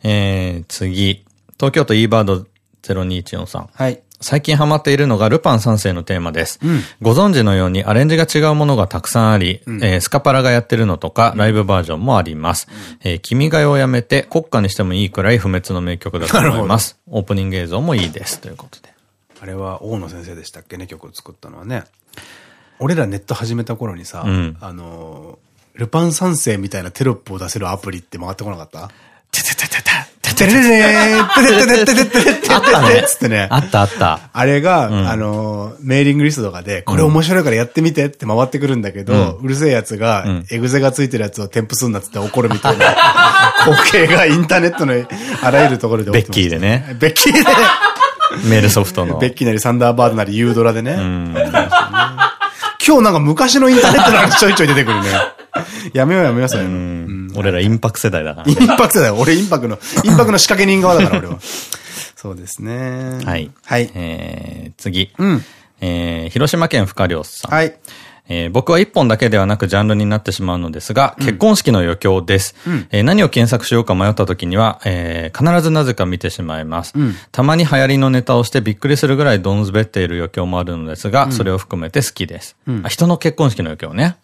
えー、次。東京都 e バード0214さん。はい。最近ハマっているのがルパン三世のテーマです。うん、ご存知のようにアレンジが違うものがたくさんあり、うん、えー、スカパラがやってるのとか、ライブバージョンもあります。うん、えー、君が代をやめて国家にしてもいいくらい不滅の名曲だと思います。オープニング映像もいいです。ということで。あれは大野先生でしたっけね、曲を作ったのはね。俺らネット始めた頃にさ、あのルパン三世みたいなテロップを出せるアプリって回ってこなかった？ててててて、れれれー、ててててててて、あったね。つってね。あったあった。あれが、あの、メーリングリストとかで、これ面白いからやってみてって回ってくるんだけど、うるせえやつが、エグゼがついてるやつを添付すんなって怒るみたいな光景がインターネットのあらゆるところでベッキーでね。ベッキーで。メールソフトの。ベッキーなりサンダーバードなりユードラでね。今日なんか昔のインターネットの話ちょいちょい出てくるね。やめようやめよう、それ。俺らインパク世代だから。インパク世代。俺インパクの、インパクの仕掛け人側だから俺は。そうですね。はい。はい。えー、次。うん。えー、広島県深良さん。はい。えー、僕は一本だけではなくジャンルになってしまうのですが、結婚式の余興です。うん、えー、何を検索しようか迷った時には、えー、必ずなぜか見てしまいます。うん、たまに流行りのネタをしてびっくりするぐらいどんずべっている余興もあるのですが、うん、それを含めて好きです。あ人の結婚式の余興ね。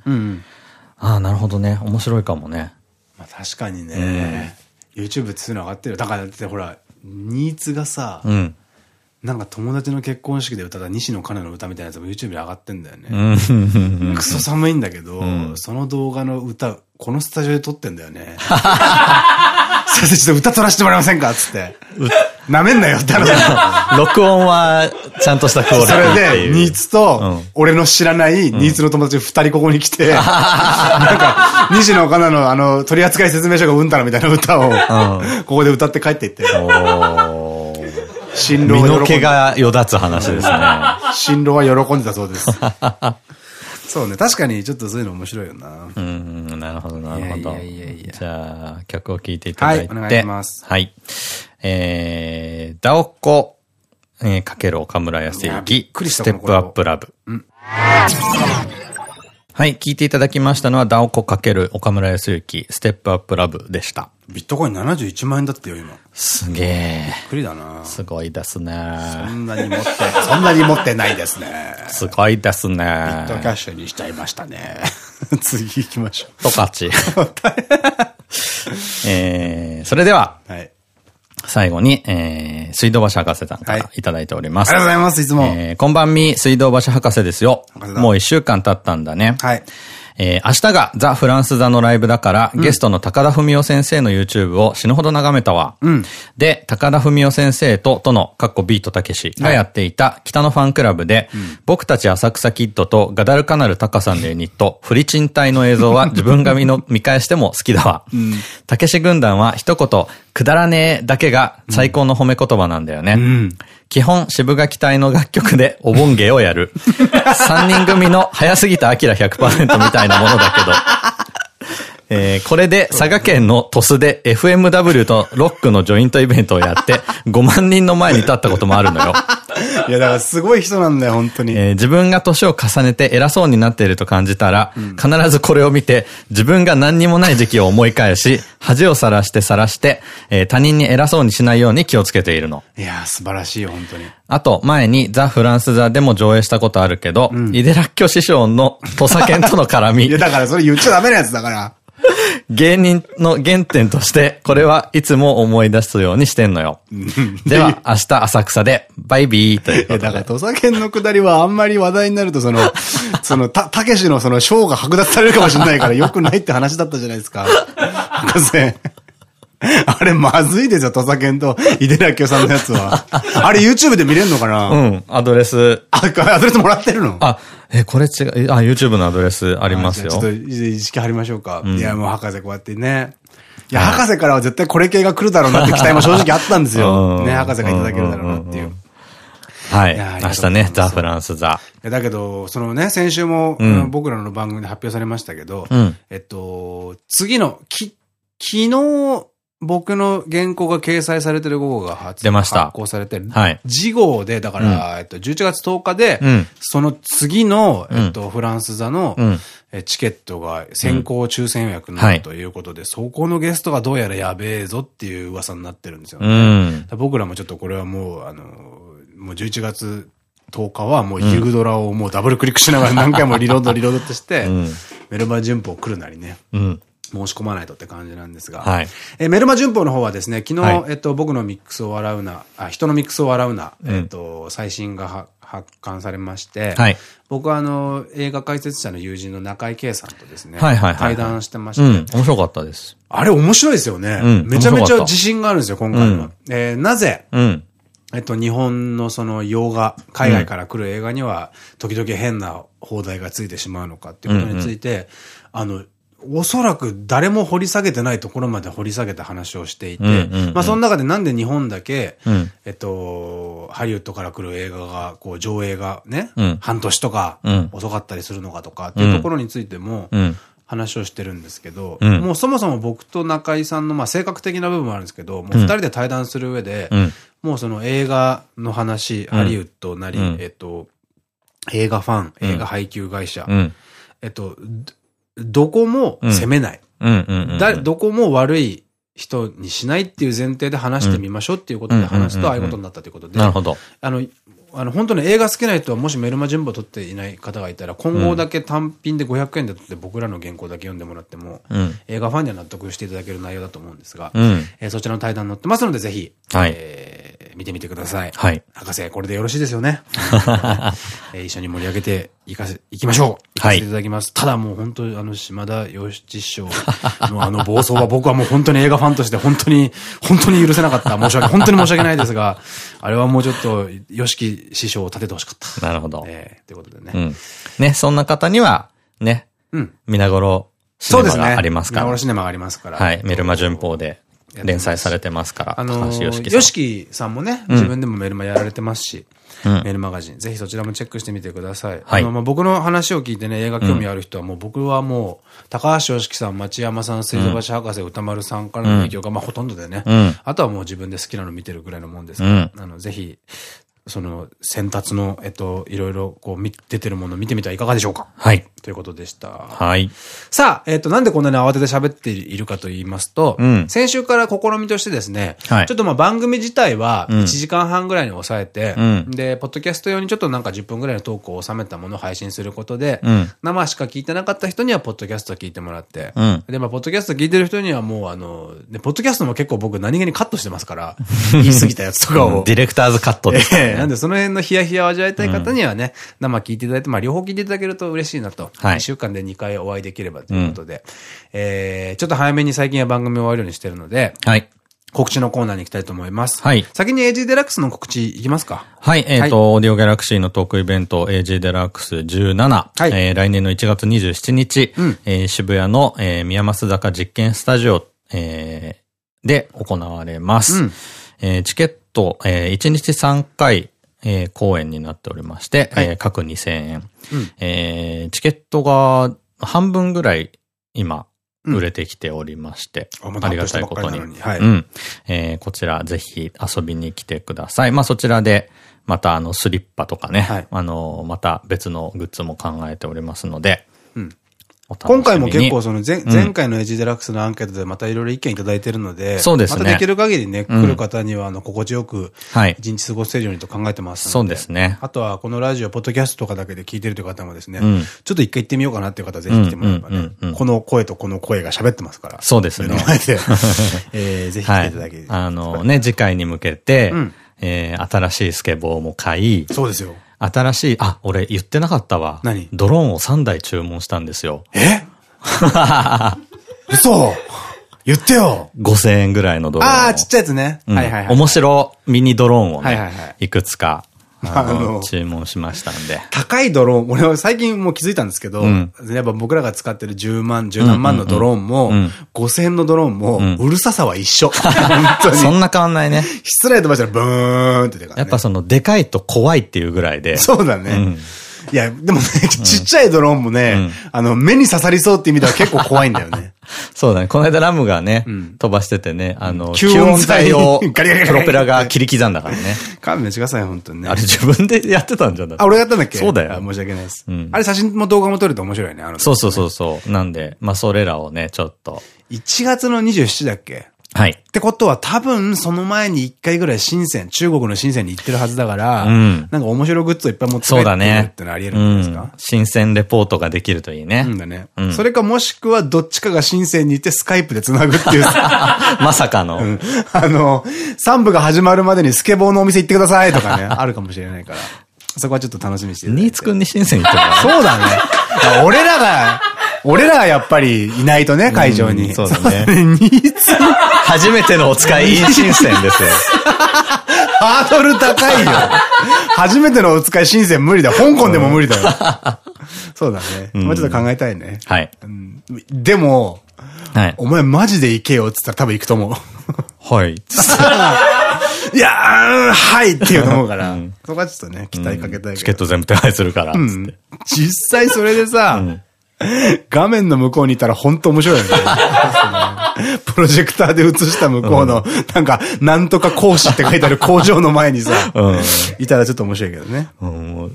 ああ、なるほどね。面白いかもね。まあ確かにね。YouTube ってそういうの上がってる。だからってほら、ニーツがさ、うんなんか友達の結婚式で歌った西野カナの歌みたいなやつも YouTube に上がってんだよね。クソ寒いんだけど、うん、その動画の歌、このスタジオで撮ってんだよね。先生ちょっと歌撮らせてもらえませんか？つって。なめんなよって話。録音はちゃんとしたクオリティそれで、ニーツと、俺の知らないニーツの友達二人ここに来て、なんか、西野カナのあの、取扱説明書がうんたらみたいな歌を、ここで歌って帰っていって。新郎身の毛がよだつ話ですね。新郎は喜んでたそうです。そうね。確かにちょっとそういうの面白いよな。うん、なるほど、なるほど。じゃあ、曲を聴いていただいて。はい、お願いします。はい。えー、ダオコ、えー、かける岡村康之、ステップアップラブ。うんはい、聞いていただきましたのは、ダオコ×岡村康之、ステップアップラブでした。ビットコイン71万円だってよ、今。すげえ。びっくりだな。すごいですね。そんなに持って、そんなに持ってないですね。すごいですね。ビットキャッシュにしちゃいましたね。次行きましょう。トカチ。えー、それでは、はい。最後に、えー、水道橋博士さんからいただいております。はい、ありがとうございます、いつも。えー、こんばんみ、水道橋博士ですよ。もう一週間経ったんだね。はい。えー、明日がザ・フランス座のライブだから、うん、ゲストの高田文夫先生の YouTube を死ぬほど眺めたわ。うん、で、高田文夫先生と、との、かっこビートたけしがやっていた北のファンクラブで、うん、僕たち浅草キッドとガダルカナルタカさんのユニット、フリチン隊の映像は 自分が見の見返しても好きだわ。たけし軍団は一言、くだらねえだけが最高の褒め言葉なんだよね。基本、渋垣隊の楽曲でお盆芸をやる。3人組の早すぎたアキラ100%みたいなものだけど。えー、これで佐賀県の鳥栖で FMW とロックのジョイントイベントをやって5万人の前に立ったこともあるのよ。いや、だからすごい人なんだよ、本当に。えー、自分が年を重ねて偉そうになっていると感じたら、うん、必ずこれを見て、自分が何にもない時期を思い返し、恥をさらしてさらして、えー、他人に偉そうにしないように気をつけているの。いや素晴らしいよ、本当に。あと、前にザ・フランス座でも上映したことあるけど、うん、イデラッキョ師匠の土佐犬との絡み。いや、だからそれ言っちゃダメなやつだから。芸人の原点として、これはいつも思い出すようにしてんのよ。では、明日浅草で、バイビーということで。だから、土佐犬のくだりはあんまり話題になると、その、その、た、たけしのその、ショーが剥奪されるかもしれないから、良くないって話だったじゃないですか。博士。あれまずいですよ、土佐犬と井出らっきょさんのやつは。あれ YouTube で見れんのかな？うん、アドレス。あ、アドレスもらってるの？あ、え、これ違う、あ、YouTube のアドレスありますよ。ちょっと意識貼りましょうか。うん、いや、もう博士こうやってね。いや、博士からは絶対これ系が来るだろうなって期待も正直あったんですよ。ね、博士がいただけるだろうなっていう。はい。明日ね、ザ・フランスザ。だけど、そのね、先週も、僕らの番組で発表されましたけど、えっと、次の、き、昨日、僕の原稿が掲載されてる号が発出ました。発行されて、はい。次号で、だから、えっと、11月10日で、その次の、えっと、フランス座の、チケットが先行抽選予約になるということで、そこのゲストがどうやらやべえぞっていう噂になってるんですよね。僕らもちょっとこれはもう、あの、もう11月10日はもうユードラをもうダブルクリックしながら何回もリロードリロードってして、メルマ順法来るなりね。申し込まないとって感じなんですが。はい。えメルマ旬報の方はですね、昨日、はい、えっと、僕のミックスを笑うな、あ、人のミックスを笑うな、うん、えっと、最新が発刊されまして、はい。僕はあの、映画解説者の友人の中井圭さんとですね、はいはい対談してまして、うん、面白かったです。あれ面白いですよね。うん、めちゃめちゃ自信があるんですよ、今回は。うん、えー、なぜ、うん、えっと、日本のその洋画、海外から来る映画には、時々変な放題がついてしまうのかっていうことについて、あの、おそらく誰も掘り下げてないところまで掘り下げた話をしていて、まあその中でなんで日本だけ、うん、えっと、ハリウッドから来る映画が、こう上映がね、うん、半年とか遅かったりするのかとかっていうところについても、話をしてるんですけど、うん、もうそもそも僕と中井さんのまあ性格的な部分もあるんですけど、もう二人で対談する上で、もうその映画の話、ハリウッドなり、えっと、映画ファン、映画配給会社、えっと、どこも責めない。どこも悪い人にしないっていう前提で話してみましょうっていうことで話すとああいうことになったということで。なるほど。あの、あの、本当に映画好きな人はもしメルマ順簿取っていない方がいたら、今後だけ単品で500円で取って僕らの原稿だけ読んでもらっても、うん、映画ファンには納得していただける内容だと思うんですが、うん、えー、そちらの対談載ってますので、ぜひ、はい、えー、見てみてください。はい。博士、これでよろしいですよね。えー、一緒に盛り上げていかせ、いきましょう。はい。いただきます。ただもう本当あの、島田洋七師匠のあの暴走は僕はもう本当に映画ファンとして本当に、本当に許せなかった。申し訳、本当に申し訳ないですが、あれはもうちょっと、よしき師匠を立ててほしかった。なるほど。ええー、ということでね。うん。ね、そんな方には、ね、うん。皆頃、シネマがありますから。皆頃シネマがありますから。はい。メルマ旬報で連載されてますから。あのー、よしきさんもね、自分でもメルマやられてますし、うん、メールマガジン。ぜひそちらもチェックしてみてください。はい。あの、まあ、僕の話を聞いてね、映画興味ある人はもう僕はもう、高橋良樹さん、町山さん、水道橋博士、歌丸さんからの影響が、まあ、ほとんどでね。うん、あとはもう自分で好きなの見てるぐらいのもんですから、あの、ぜひ、その、先達の、えっと、いろいろ、こう、出てるものを見てみてはいかがでしょうか？はい。ということでした。はい。さあ、えっと、なんでこんなに慌てて喋っているかと言いますと、うん、先週から試みとしてですね、はい、ちょっとまあ番組自体は1時間半ぐらいに抑えて、うん、で、ポッドキャスト用にちょっとなんか10分ぐらいのトークを収めたものを配信することで、うん、生しか聞いてなかった人には、ポッドキャスト聞いてもらって、で、まあ、ポッドキャスト聞いてる人にはもう、あの、で、ポッドキャストも結構僕何気にカットしてますから、言い過ぎたやつとかを。ディレクターズカットで、えー、なんでその辺のヒヤヒヤを味わいたい方にはね、生聞いていただいて、まあ両方聞いていただけると嬉しいなと。はい。1週間で2回お会いできればということで、うん、えー、ちょっと早めに最近は番組を終わるようにしてるので、はい。告知のコーナーに行きたいと思います。はい。先に AG デラックスの告知いきますか？はい。えっ、ー、と、はい、オーディオギャラクシーのトークイベント AG デラックス17。はい。えー、来年の1月27日、うん、えー、渋谷の、えー、宮益坂実験スタジオ、えー、で行われます。うん、えー、チケット、えー、1日3回、えー、公演になっておりまして、はい、えー、各2000円。うん、えー、チケットが半分ぐらい今、売れてきておりまして、うん、ありがたいことに。はい、うん。えー、こちらぜひ遊びに来てください。まあそちらで、またあの、スリッパとかね。はい、あの、また別のグッズも考えておりますので。うん。今回も結構その前,、前回のエッジデラックスのアンケートでまたいろいろ意見いただいてるので、そうですね。またできる限りね、来る方にはあの、心地よく、一日過ごせるようにと考えてますそうですね。あとはこのラジオ、ポッドキャストとかだけで聞いてるという方もですね、ちょっと一回行ってみようかなっていう方はぜひ来てもらえばね、この声とこの声が喋ってますから。そうですね。目の前で、えぜひ来ていただけあのね、次回に向けて、え新しいスケボーも買い、そうですよ。新しい、あ、俺言ってなかったわ。何？ドローンを3台注文したんですよ。え？嘘言ってよ !5000 円ぐらいのドローン。ああ、ちっちゃいやつね。はいはいはい。面白ミニドローンをね、いくつかあの、注文しましたんで。高いドローン、俺は最近もう気づいたんですけど、うん、やっぱ僕らが使ってる10万、10何万のドローンも、5000円のドローンも、うるささは一緒。そんな変わんないね。失礼とばしたらブーンってやっぱその、でかいと怖いっていうぐらいで。そうだね。いや、でもね、ちっちゃいドローンもね、あの、目に刺さりそうって意味では結構怖いんだよね。そうだね。この間ラムがね、飛ばしててね、あの、吸音材を、プロペラが切り刻んだからね。勘弁してください、本当にね。あれ自分でやってたんじゃない？あ、俺やったんだっけ？そうだよ。申し訳ないです。あれ写真も動画も撮れて面白いね、あの。そうそうそうそう。なんで、まあそれらをね、ちょっと。1月の27だっけ？はい。ってことは多分その前に一回ぐらい深セン、中国の深センに行ってるはずだから、うん、なんか面白グッズをいっぱい持って帰ってるってのあり得るんですか、ねうん、新鮮レポートができるといいね。うんだね。うん、それかもしくはどっちかが深センに行ってスカイプで繋ぐっていう。まさかの、うん。あの、3部が始まるまでにスケボーのお店行ってくださいとかね、あるかもしれないから。そこはちょっと楽しみにして新津くんに深セン行ってるそうだね。俺らが、俺らがやっぱりいないとね、会場に。そうだね。初めてのお使い、新鮮ですよ。ハードル高いよ。初めてのお使い新鮮無理だ。香港でも無理だよ。そうだね。もうちょっと考えたいね。はい。でも、はい、お前マジで行けよって言ったら多分行くと思う。はい。いやー、はいって言うと思うから、そこはちょっとね、期待かけたいチケット全部手配するから、実際それでさ、画面の向こうにいたら本当面白いよね。プロジェクターで映した向こうの、なんか、なんとか講師って書いてある工場の前にさ、いたらちょっと面白いけどね。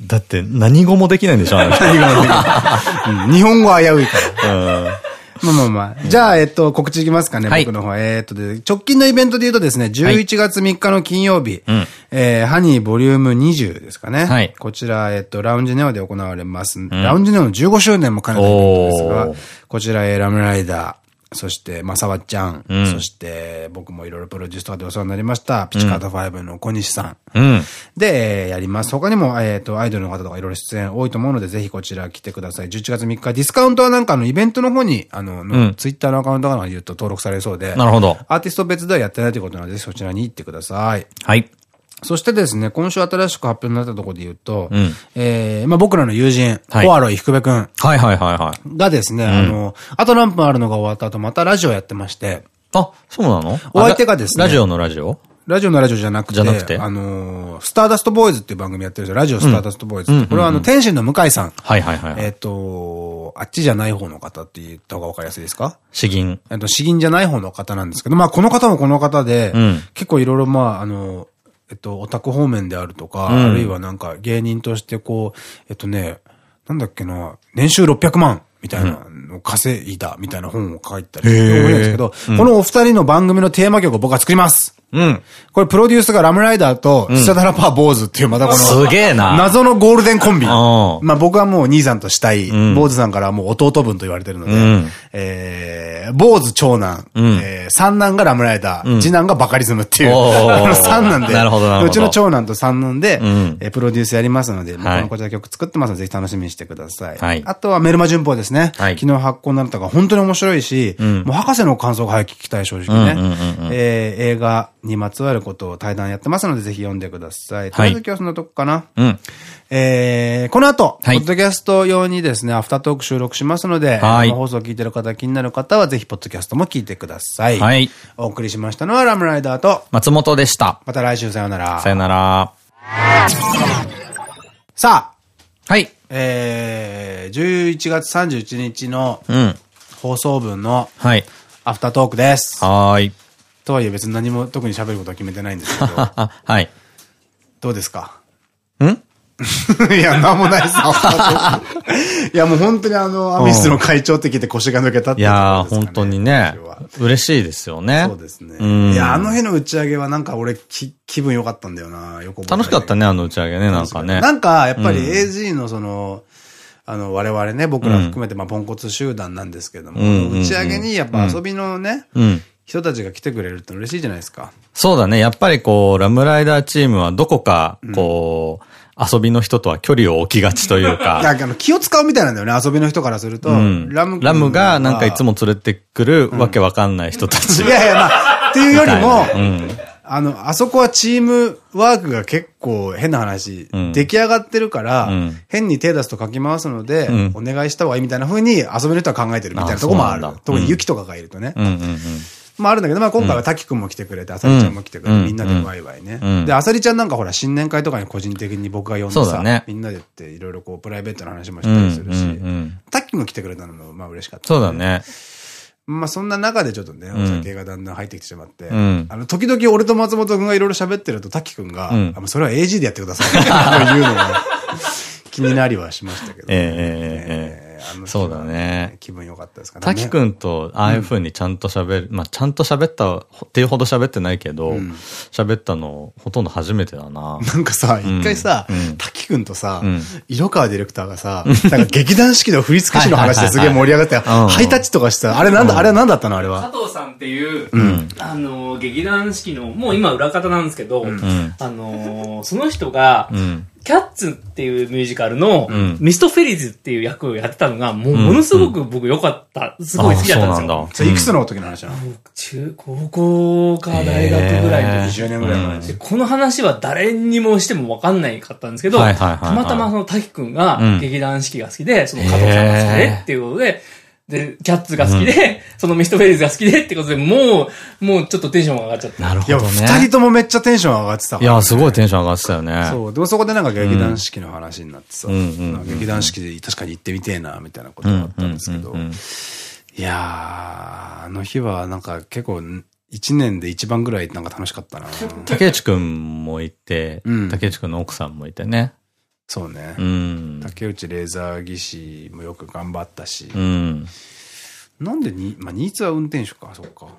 だって何語もできないんでしょ何語もできない。日本語危ういから。まあまあまあ。じゃあ、えっと、告知いきますかね、僕の方。えっとで、直近のイベントで言うとですね、11月3日の金曜日、えハニーボリューム20ですかね。はい。こちら、えっと、ラウンジネオで行われます。ラウンジネオの15周年も兼ねたイベントですが、こちら、えラムライダー、そして、まさわちゃん。うん、そして、僕もいろいろプロデュースとかでお世話になりました。ピチカート5の小西さん。うん、で、やります。他にも、えっ、ー、と、アイドルの方とかいろいろ出演多いと思うので、ぜひこちら来てください。11月3日、ディスカウントはなんかのイベントの方に、あの、うん、ツイッターのアカウントから言うと登録されそうで。なるほど。アーティスト別ではやってないということなので、そちらに行ってください。はい。そしてですね、今週新しく発表になったところで言うと、うん、えー、まあ僕らの友人、はい、コアロイ福部くん。はいはいはいはい。がですね、うん、あの、あと何分あるのが終わった後、またラジオやってまして。あ、そうなの？お相手がですね。ラジオのラジオ？ラジオのラジオじゃなくて、くて？あのー、スターダストボーイズっていう番組やってるんですよ。ラジオスターダストボーイズ。これはあの、天心の向井さん。はいはいはい。えっと、あっちじゃない方の方って言った方がわかりやすいですか？詩吟。えっと、詩吟じゃない方の方なんですけど、まあこの方もこの方で、うん、結構いろいろまあ、あのー、えっと、オタク方面であるとか、うん、あるいはなんか芸人としてこう、えっとね、なんだっけな、年収600万みたいなのを稼いだみたいな本を書いたりしてるん。ですけど、このお二人の番組のテーマ曲を僕は作ります。うん。これプロデュースがラムライダーとスチャダラパー坊主っていうまたこの、すげえな。謎のゴールデンコンビ。まあ僕はもう兄さんとしたい、坊主さんからもう弟分と言われてるので、えー、坊主長男、え三男がラムライダー、次男がバカリズムっていう、三男で、なるほどうちの長男と三男で、えプロデュースやりますので、このこちら曲作ってますので、ぜひ楽しみにしてください。あとはメルマ旬報ですね。昨日発行になったが本当に面白いし、もう博士の感想が早く聞きたい、正直ね。映画、にまつわることを対談やってますので、ぜひ読んでください。とりあえず今日そんなとこかな。うん。えー、この後、はい、ポッドキャスト用にですね、アフタートーク収録しますので、はい、放送を聞いてる方、気になる方は、ぜひ、ポッドキャストも聞いてください。はい。お送りしましたのは、ラムライダーと、松本でした。また来週さようなら。さよなら。さあ。はい。えー、11月31日の、うん。放送分の、はい。アフタートークです。はい。とはいえ別に何も特に喋ることは決めてないんですけど。はい。どうですか？いや、なんもないさ。いや、もう本当にあの、アミスの会長って聞いて腰が抜けたっていや本当にね。嬉しいですよね。そうですね。いや、あの日の打ち上げはなんか俺、気分良かったんだよな、よく楽しかったね、あの打ち上げね、なんかね。なんか、やっぱり AG のその、あの、我々ね、僕ら含めて、まあ、ポンコツ集団なんですけども、打ち上げにやっぱ遊びのね、人たちが来てくれるって嬉しいじゃないですか。そうだね。やっぱりこう、ラムライダーチームはどこか、こう、遊びの人とは距離を置きがちというか。いや、あの、気を使うみたいなんだよね、遊びの人からすると。うん、ラムラムがなんかいつも連れてくるわけわかんない人たち。いやいや、まあ、っていうよりも、うん、あの、あそこはチームワークが結構変な話、うん、出来上がってるから、変に手出すとかき回すので、お願いした方がいいみたいな風に遊びの人は考えてるみたいなとこもある。特に雪とかがいるとね。まああるんだけど、まあ今回は滝くんも来てくれて、あさりちゃんも来てくれて、みんなでワイワイね。で、あさりちゃんなんかほら、新年会とかに個人的に僕が呼んでさ、みんなでっていろいろこう、プライベートの話もしたりするし、滝くんも来てくれたのも、まあ嬉しかった。そうだね。まあそんな中でちょっとね、お酒がだんだん入ってきてしまって、あの、時々俺と松本くんがいろいろ喋ってると、滝くんが、あそれは AG でやってくださいっていうのが気になりはしましたけど。ええそうだね。気分良かったですかね。滝くんとああいう風にちゃんと喋る、まあちゃんと喋ったっていうほど喋ってないけど、喋ったのほとんど初めてだな。なんかさ、一回さ、滝くんとさ、色川ディレクターがさ、なんか劇団四季の振付師の話ですげえ盛り上がって、ハイタッチとかしてた。あれなんだ、あれは何だったのあれは？佐藤さんっていう、あの、劇団四季の、もう今裏方なんですけど、あの、その人が、キャッツっていうミュージカルの、ミストフェリーズっていう役をやってたのが、もうものすごく僕良かった。すごい好きだったんですよ。それいくつの時の話なの？中、高校か大学ぐらいの時。20年ぐらいの話。この話は誰にもしても分かんないかったんですけど、たまたまその滝くんが劇団四季が好きで、その加藤さんが好きでっていうことで、で、キャッツが好きで、うん、そのミストフェリーズが好きでってことで、もう、もうちょっとテンション上がっちゃって。なるほどね。二人ともめっちゃテンション上がってた、ね、いや、すごいテンション上がってたよね。そう。でもそこでなんか劇団四季の話になってさ、劇団四季で確かに行ってみてえな、みたいなことがあったんですけど、いやー、あの日はなんか結構、一年で一番ぐらいなんか楽しかったな。竹内くんもいて、うん、竹内くんの奥さんもいてね。そうね。うん、竹内レーザー技師もよく頑張ったし。うん、なんでに、まあ、ニーツは運転手か、そっか。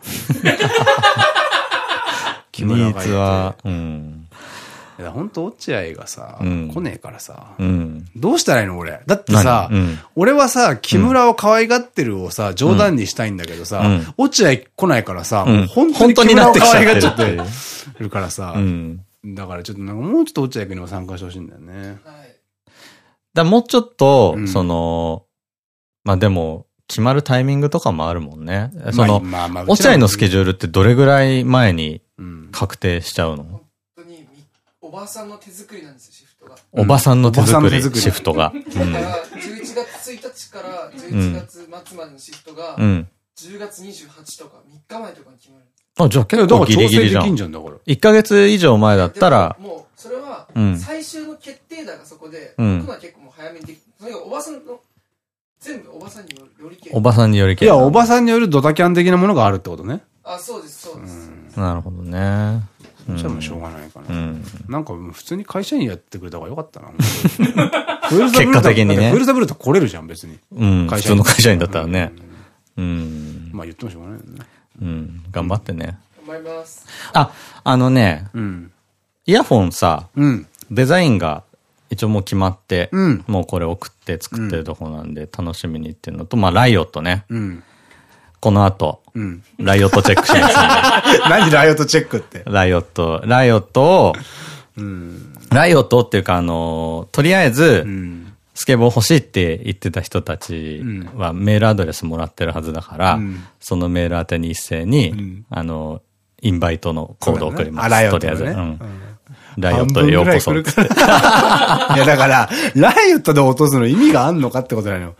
木村がいて。ニーツは、うん。いや、本当落合がさ、うん、来ねえからさ、うん、どうしたらいいの俺？だってさ、うん、俺はさ、木村を可愛がってるをさ、冗談にしたいんだけどさ、落合来ないからさ、もう本当に木村を可愛がっちゃってるからさ、だからちょっとなんかもうちょっと落合君にも参加してほしいんだよね。はい。だもうちょっと、その、まあでも、決まるタイミングとかもあるもんね。その、落合のスケジュールってどれぐらい前に確定しちゃうの、本当に、おばさんの手作りなんですよ、シフトが。おばさんの手作り、シフトが。だから、11月1日から11月末までのシフトが、10月28とか3日前とかに決まる。あ、じゃあ結構ギリギリじゃん。1ヶ月以上前だったら。もう、それは、最終の決定打がそこで、僕は結構もう早めにできる。おばさんの全部おばさんによりけおばさんによりけいや、おばさんによるドタキャン的なものがあるってことね。あ、そうです、そうです。なるほどね。そしたらもうしょうがないかな。なんか普通に会社員やってくれた方がよかったな。結果的にね。フールザブルート来れるじゃん、別に。うん。普通の会社員だったらね。うん。まあ言ってもしょうがないよね。うん。頑張ってね。頑張ります。あ、あのね、イヤホンさ、デザインが一応もう決まって、うん、もうこれ送って作ってるとこなんで楽しみにっていうのと、まあライオットね。うん、この後、うん、ライオットチェックします何 ライオットチェックって？ライオット、ライオットを、うん、ライオットっていうかあの、とりあえず、スケボー欲しいって言ってた人たちはメールアドレスもらってるはずだから、そのメール宛てに一斉に、あの、インバイトのコードを送ります。ね、とりあえず。うんライオットでようこそ。いや、だから、ライオットで落とすの意味があんのかってことなのよ。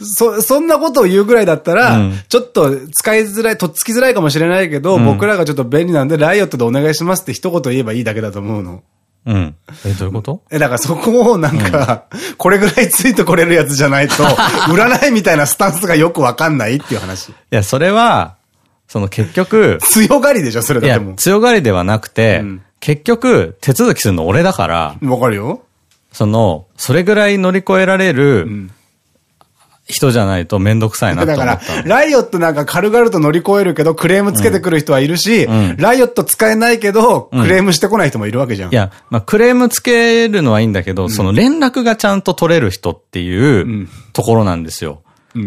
そ、そんなことを言うぐらいだったら、うん、ちょっと使いづらい、とっつきづらいかもしれないけど、うん、僕らがちょっと便利なんで、ライオットでお願いしますって一言言えばいいだけだと思うの。うん。え、どういうこと？え、だからそこをなんか、うん、これぐらいついてこれるやつじゃないと、占いみたいなスタンスがよくわかんないっていう話。いや、それは、その結局。強がりでしょ、それも。だいや、強がりではなくて、うん、結局、手続きするの俺だから。わかるよ。その、それぐらい乗り越えられる、人じゃないとめんどくさいなって思った。だから、ライオットなんか軽々と乗り越えるけど、クレームつけてくる人はいるし、うん、ライオット使えないけど、クレームしてこない人もいるわけじゃん。いや、まあ、クレームつけるのはいいんだけど、うん、その連絡がちゃんと取れる人っていうところなんですよ。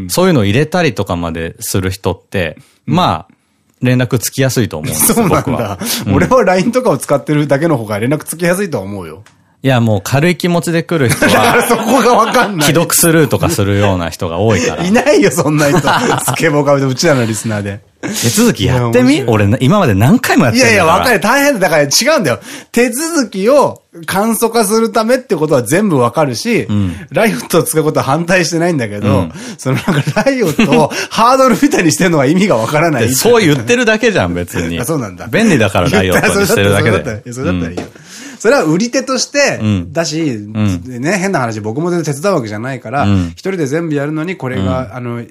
そういうのを入れたりとかまでする人って、まあ、連絡つきやすいと思うんですよ。そうなんだ。俺は LINE とかを使ってるだけの方が連絡つきやすいと思うよ。いや、もう軽い気持ちで来る人は。だからそこがわかんない。既読スルーとかするような人が多いから。いないよ、そんな人。スケボーかで、うちらのリスナーで。手続きやってみ？俺、今まで何回もやってるいやいや、わかる。大変だ。だから違うんだよ。手続きを簡素化するためってことは全部わかるし、うん、ライオットを使うことは反対してないんだけど、うん、そのなんかライオットをハードルみたいにしてるのは意味がわからない。そう言ってるだけじゃん、別に。そうなんだ。便利だからライオットにしてるだけで。それだったらいいよ。それは売り手として、だし、ね、変な話、僕も全然手伝うわけじゃないから、一人で全部やるのに、これが、あの、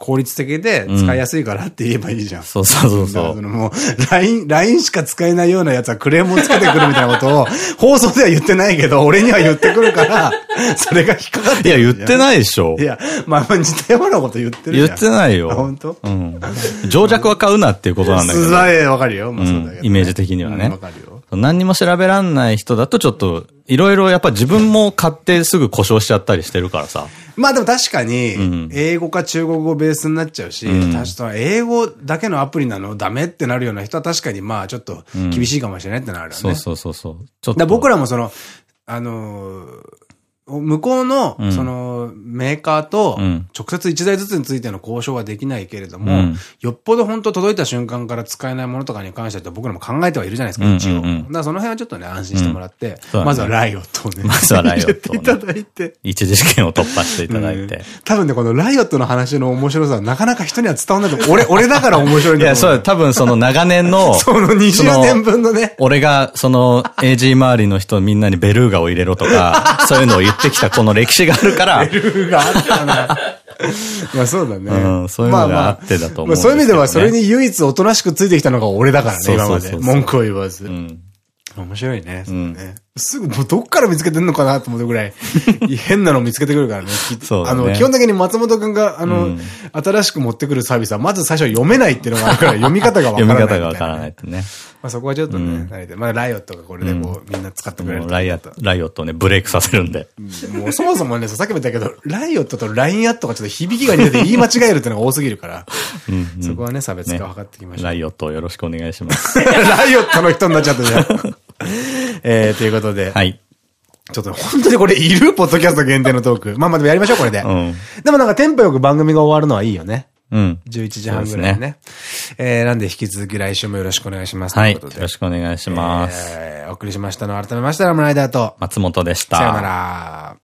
効率的で使いやすいからって言えばいいじゃん。そうそうそうそう。そのもう、LINE、LINE しか使えないようなやつはクレームをつけてくるみたいなことを、放送では言ってないけど、俺には言ってくるから、それが引っかかっていや、言ってないでしょ。いや、まあ、似たようなこと言ってるじゃん。言ってないよ。本当？うん。情弱は買うなっていうことなんだけど。すざい、わかるよ。まあそうだけど。イメージ的にはね。わかるよ。何にも調べらんない人だとちょっと、いろいろやっぱ自分も買ってすぐ故障しちゃったりしてるからさ。まあでも確かに、英語か中国語ベースになっちゃうし、うん、確かに英語だけのアプリなのダメってなるような人は確かにまあちょっと厳しいかもしれないってなるよね。そうそうそうそう。ちょっと。僕らもその、あのー向こうの、その、メーカーと、直接1台ずつについての交渉はできないけれども、よっぽど本当届いた瞬間から使えないものとかに関しては僕らも考えてはいるじゃないですか、一応。だからその辺はちょっとね、安心してもらって、まずはライオットをね。まずはライオットを。いただいて。一次試験を突破していただいて。多分ね、このライオットの話の面白さはなかなか人には伝わらないと俺、俺だから面白いんだいや、そう、多分その長年の、その20年分のね。俺が、その、AG 周りの人みんなにベルーガを入れろとか、そういうのを言ってきたこの歴史があるから。ベルーガあったな。まあそうだね。うん、そういうのがあってだと思う、まあそういう意味ではそれに唯一おとなしくついてきたのが俺だからね、今まで。文句を言わず。うん面白いね。すぐ、もうどっから見つけてんのかなと思うぐらい、変なの見つけてくるからね。そうあの、基本的に松本くんが、あの、新しく持ってくるサービスは、まず最初読めないっていうのがあるから、読み方がわからない。読み方がわからないってね。まあそこはちょっとね、慣れて。まあライオットがこれでこう、みんな使ってくれる。ライオット。ライオットをね、ブレイクさせるんで。もうそもそもね、さっきも言ったけど、ライオットとラインアットがちょっと響きが似てて言い間違えるっていうのが多すぎるから、そこはね、差別化を図ってきましょう。ライオットよろしくお願いします。ライオットの人になっちゃったじゃん。えー、ということで。はい。ちょっと本当にこれいるポッドキャスト限定のトーク。まあまあでもやりましょう、これで。うん、でもなんかテンポよく番組が終わるのはいいよね。うん。11時半ぐらいね。ねえー、なんで引き続き来週もよろしくお願いします。はい。よろしくお願いします。えー、お送りしましたの改めましてラムライダーと。松本でした。さよなら。